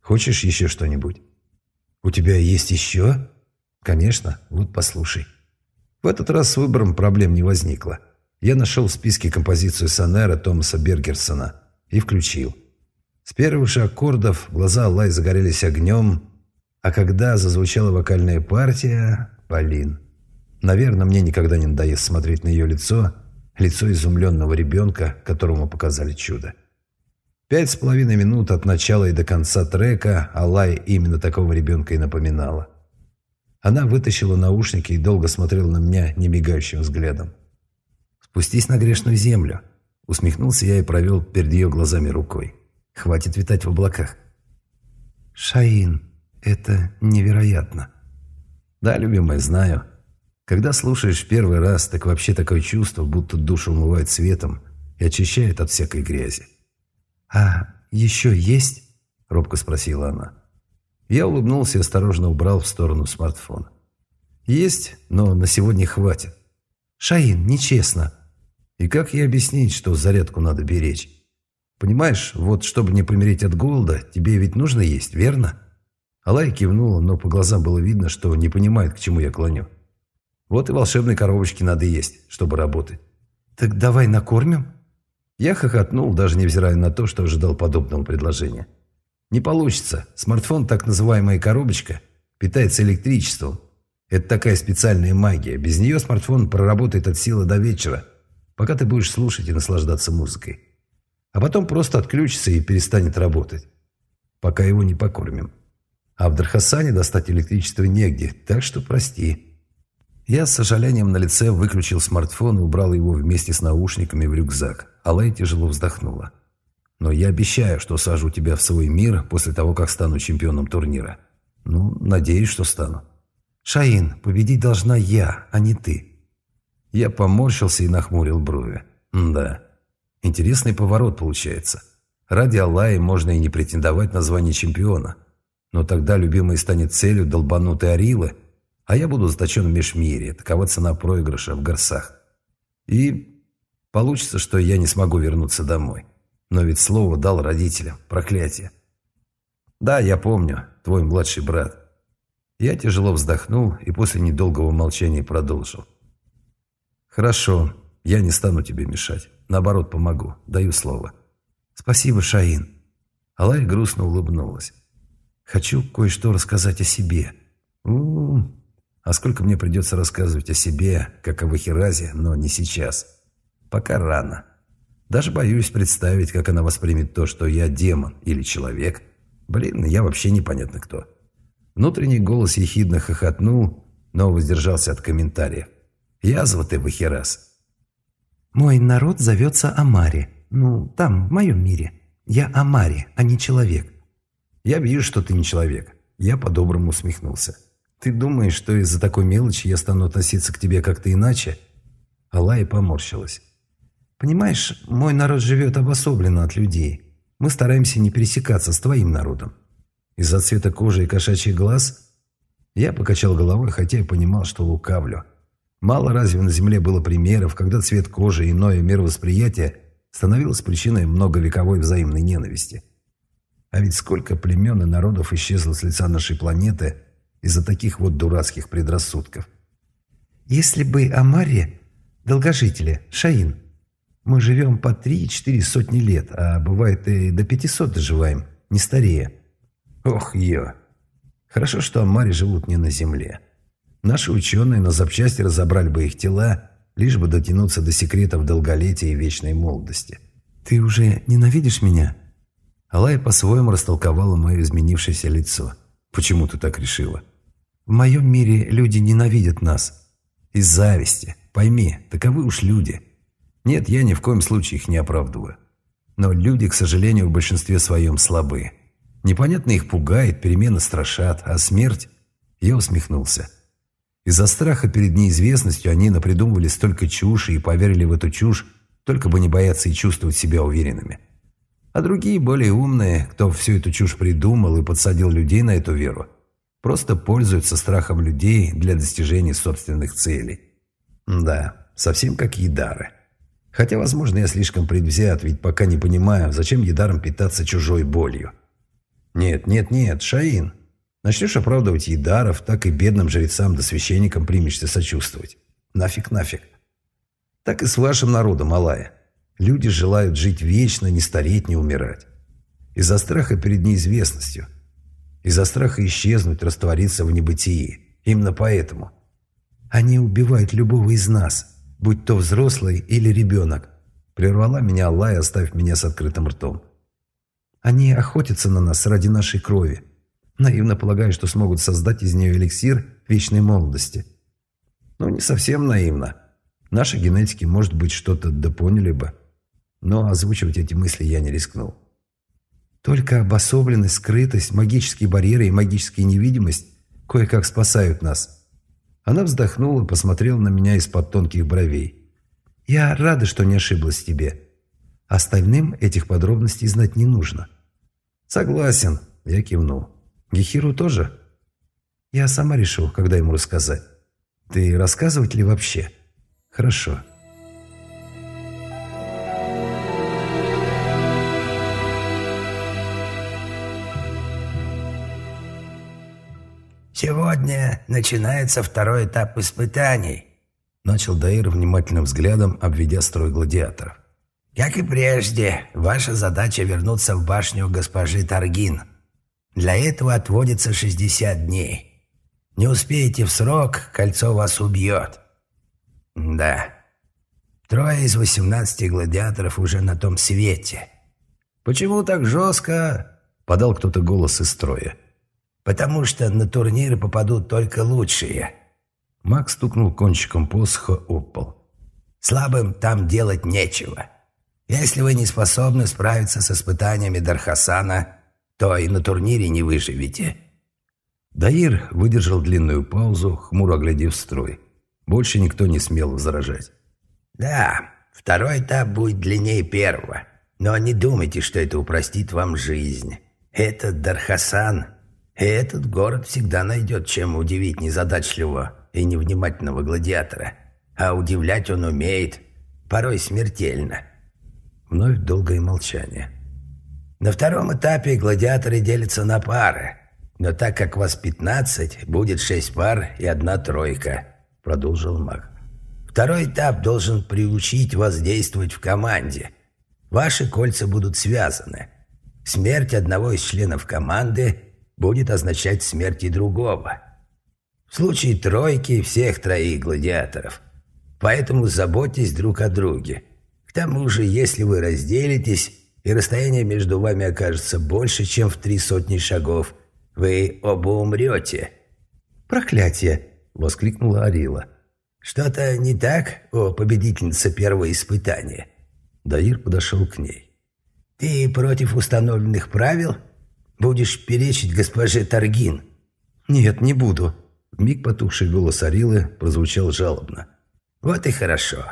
«Хочешь еще что-нибудь?» «У тебя есть еще?» «Конечно, вот послушай». В этот раз с выбором проблем не возникло. Я нашел в списке композицию Сонера Томаса Бергерсона и включил. С первых же аккордов глаза Аллай загорелись огнем, а когда зазвучала вокальная партия – Полин. Наверное, мне никогда не надоест смотреть на ее лицо, лицо изумленного ребенка, которому показали чудо. Пять с половиной минут от начала и до конца трека Аллай именно такого ребенка и напоминала. Она вытащила наушники и долго смотрела на меня немигающим взглядом. «Спустись на грешную землю», — усмехнулся я и провел перед ее глазами рукой. «Хватит витать в облаках». «Шаин, это невероятно». «Да, любимая, знаю. Когда слушаешь первый раз, так вообще такое чувство, будто душу умывает светом и очищает от всякой грязи». «А еще есть?» — робко спросила она. Я улыбнулся и осторожно убрал в сторону смартфон. «Есть, но на сегодня хватит». «Шаин, нечестно». «И как ей объяснить, что зарядку надо беречь? Понимаешь, вот чтобы не помереть от голода, тебе ведь нужно есть, верно?» Алай кивнула, но по глазам было видно, что не понимает, к чему я клоню. «Вот и волшебной коробочки надо есть, чтобы работать». «Так давай накормим?» Я хохотнул, даже невзирая на то, что ожидал подобного предложения. Не получится. Смартфон, так называемая коробочка, питается электричеством. Это такая специальная магия. Без нее смартфон проработает от силы до вечера, пока ты будешь слушать и наслаждаться музыкой. А потом просто отключится и перестанет работать, пока его не покормим. А в Дархасане достать электричество негде, так что прости. Я с сожалением на лице выключил смартфон и убрал его вместе с наушниками в рюкзак. Алай тяжело вздохнула. Но я обещаю, что сажу тебя в свой мир после того, как стану чемпионом турнира. Ну, надеюсь, что стану. Шаин, победить должна я, а не ты. Я поморщился и нахмурил брови. да, интересный поворот получается. Ради Аллаи можно и не претендовать на звание чемпиона. Но тогда любимый станет целью долбанутой Арилы, а я буду заточен в межмире. Такова цена проигрыша в горсах. И получится, что я не смогу вернуться домой. Но ведь слово дал родителям. Проклятие. Да, я помню. Твой младший брат. Я тяжело вздохнул и после недолгого молчания продолжил. Хорошо. Я не стану тебе мешать. Наоборот, помогу. Даю слово. Спасибо, Шаин. Алай грустно улыбнулась. Хочу кое-что рассказать о себе. У -у -у. А сколько мне придется рассказывать о себе, как о Вахиразе, но не сейчас. Пока рано. Даже боюсь представить, как она воспримет то, что я демон или человек. Блин, я вообще непонятно кто. Внутренний голос ехидно хохотнул, но воздержался от комментариев. Язва ты, Вахерас. Мой народ зовется Амари. Ну, там, в моем мире. Я Амари, а не человек. Я вижу, что ты не человек. Я по-доброму усмехнулся. Ты думаешь, что из-за такой мелочи я стану относиться к тебе как-то иначе? Алая поморщилась. Понимаешь, мой народ живет обособленно от людей. Мы стараемся не пересекаться с твоим народом. Из-за цвета кожи и кошачьих глаз? Я покачал головой, хотя и понимал, что лукавлю. Мало разве на Земле было примеров, когда цвет кожи и иное мировосприятие становилось причиной многовековой взаимной ненависти. А ведь сколько племен и народов исчезло с лица нашей планеты из-за таких вот дурацких предрассудков. Если бы Амари, долгожители, Шаин, мы живем по три-четыре сотни лет, а бывает и до пятисот доживаем, не старее. Ох, ё. Хорошо, что Амари живут не на Земле. Наши ученые на запчасти разобрали бы их тела, лишь бы дотянуться до секретов долголетия и вечной молодости. «Ты уже ненавидишь меня?» Алая по-своему растолковала мое изменившееся лицо. «Почему ты так решила?» «В моем мире люди ненавидят нас. Из зависти. Пойми, таковы уж люди. Нет, я ни в коем случае их не оправдываю. Но люди, к сожалению, в большинстве своем слабы. Непонятно их пугает, перемены страшат, а смерть...» Я усмехнулся. Из-за страха перед неизвестностью они напридумывали столько чуши и поверили в эту чушь, только бы не бояться и чувствовать себя уверенными. А другие, более умные, кто всю эту чушь придумал и подсадил людей на эту веру, просто пользуются страхом людей для достижения собственных целей. Да, совсем как едары. Хотя, возможно, я слишком предвзят, ведь пока не понимаю, зачем едарам питаться чужой болью. Нет, нет, нет, Шаин, Начнешь оправдывать едаров, так и бедным жрецам да священникам примешься сочувствовать. Нафиг, нафиг. Так и с вашим народом, Алая. Люди желают жить вечно, не стареть, не умирать. Из-за страха перед неизвестностью. Из-за страха исчезнуть, раствориться в небытии. Именно поэтому. Они убивают любого из нас, будь то взрослый или ребенок. Прервала меня Аллая, оставив меня с открытым ртом. Они охотятся на нас ради нашей крови наивно полагая, что смогут создать из нее эликсир вечной молодости. Ну, не совсем наивно. Наши генетики, может быть, что-то допоняли бы. Но озвучивать эти мысли я не рискнул. Только обособленность, скрытость, магические барьеры и магическая невидимость кое-как спасают нас. Она вздохнула, посмотрела на меня из-под тонких бровей. Я рада, что не ошиблась тебе. Остальным этих подробностей знать не нужно. Согласен, я кивнул. Гехиру тоже? Я сама решу, когда ему рассказать. Ты рассказывать ли вообще? Хорошо. «Сегодня начинается второй этап испытаний», — начал Даир внимательным взглядом, обведя строй гладиаторов. «Как и прежде, ваша задача вернуться в башню госпожи Таргин. Для этого отводится 60 дней. Не успеете в срок, кольцо вас убьет. Да. Трое из 18 гладиаторов уже на том свете. Почему так жестко? Подал кто-то голос из строя. Потому что на турниры попадут только лучшие. Макс стукнул кончиком посоха пол. Слабым там делать нечего. Если вы не способны справиться с испытаниями Дархасана, то и на турнире не выживете». Даир выдержал длинную паузу, хмуро глядев строй. Больше никто не смел возражать. «Да, второй этап будет длиннее первого. Но не думайте, что это упростит вам жизнь. Этот Дархасан, этот город всегда найдет, чем удивить незадачливого и невнимательного гладиатора. А удивлять он умеет, порой смертельно». Вновь долгое молчание. На втором этапе гладиаторы делятся на пары. Но так как вас 15, будет 6 пар и одна тройка», — продолжил маг. «Второй этап должен приучить вас действовать в команде. Ваши кольца будут связаны. Смерть одного из членов команды будет означать смерть и другого. В случае тройки всех троих гладиаторов. Поэтому заботьтесь друг о друге. К тому же, если вы разделитесь, и расстояние между вами окажется больше, чем в три сотни шагов. Вы оба умрете». «Проклятие!» — воскликнула Арила. Что-то не так, о победительница первого испытания?» Даир подошел к ней. «Ты против установленных правил? Будешь перечить госпоже Таргин?» «Нет, не буду». Миг потухший голос Арилы прозвучал жалобно. «Вот и хорошо».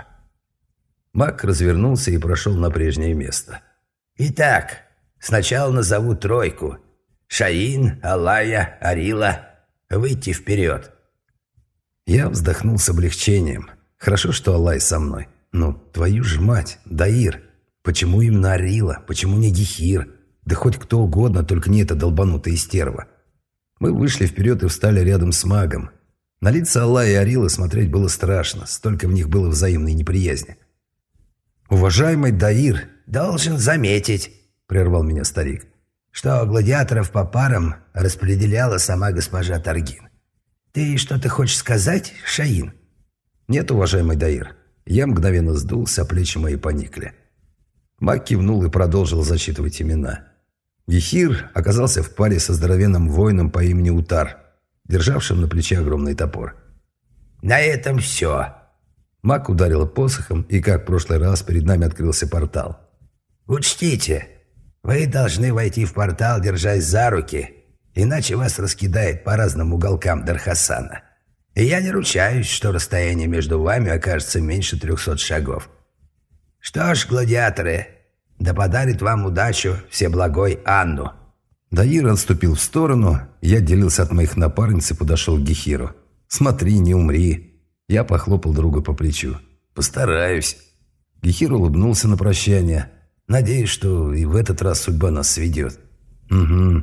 Мак развернулся и прошел на прежнее место. «Итак, сначала назову тройку. Шаин, Алая, Арила. Выйти вперед». Я вздохнул с облегчением. Хорошо, что Алай со мной. Но твою ж мать, Даир. Почему именно Арила? Почему не Гехир? Да хоть кто угодно, только не эта долбанутая стерва. Мы вышли вперед и встали рядом с магом. На лица Алла и Арилы смотреть было страшно. Столько в них было взаимной неприязни. «Уважаемый Даир!» «Должен заметить», — прервал меня старик, «что гладиаторов по парам распределяла сама госпожа Таргин. «Ты что-то хочешь сказать, Шаин?» «Нет, уважаемый Даир». Я мгновенно сдулся, плечи мои поникли. Мак кивнул и продолжил зачитывать имена. Ехир оказался в паре со здоровенным воином по имени Утар, державшим на плече огромный топор. «На этом все». Мак ударил посохом, и, как в прошлый раз, перед нами открылся портал. «Учтите, вы должны войти в портал, держась за руки, иначе вас раскидает по разным уголкам Дархасана. И я не ручаюсь, что расстояние между вами окажется меньше трехсот шагов. Что ж, гладиаторы, да подарит вам удачу всеблагой Анну». Даир отступил в сторону, я делился от моих напарниц и подошел к Гехиру. «Смотри, не умри». Я похлопал друга по плечу. «Постараюсь». Гехир улыбнулся на прощание. «Надеюсь, что и в этот раз судьба нас сведет». «Угу.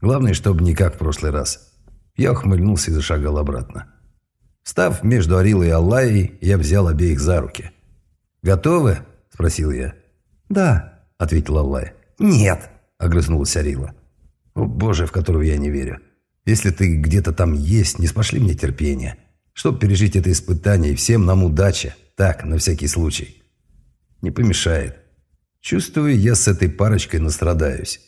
Главное, чтобы не как в прошлый раз. Я ухмыльнулся и зашагал обратно. Став между Арилой и Аллаей, я взял обеих за руки. «Готовы?» – спросил я. «Да», – ответила Аллая. «Нет», – огрызнулась Арила. «О, Боже, в которого я не верю. Если ты где-то там есть, не спошли мне терпения. Чтобы пережить это испытание, и всем нам удача. Так, на всякий случай. Не помешает. Чувствую, я с этой парочкой настрадаюсь».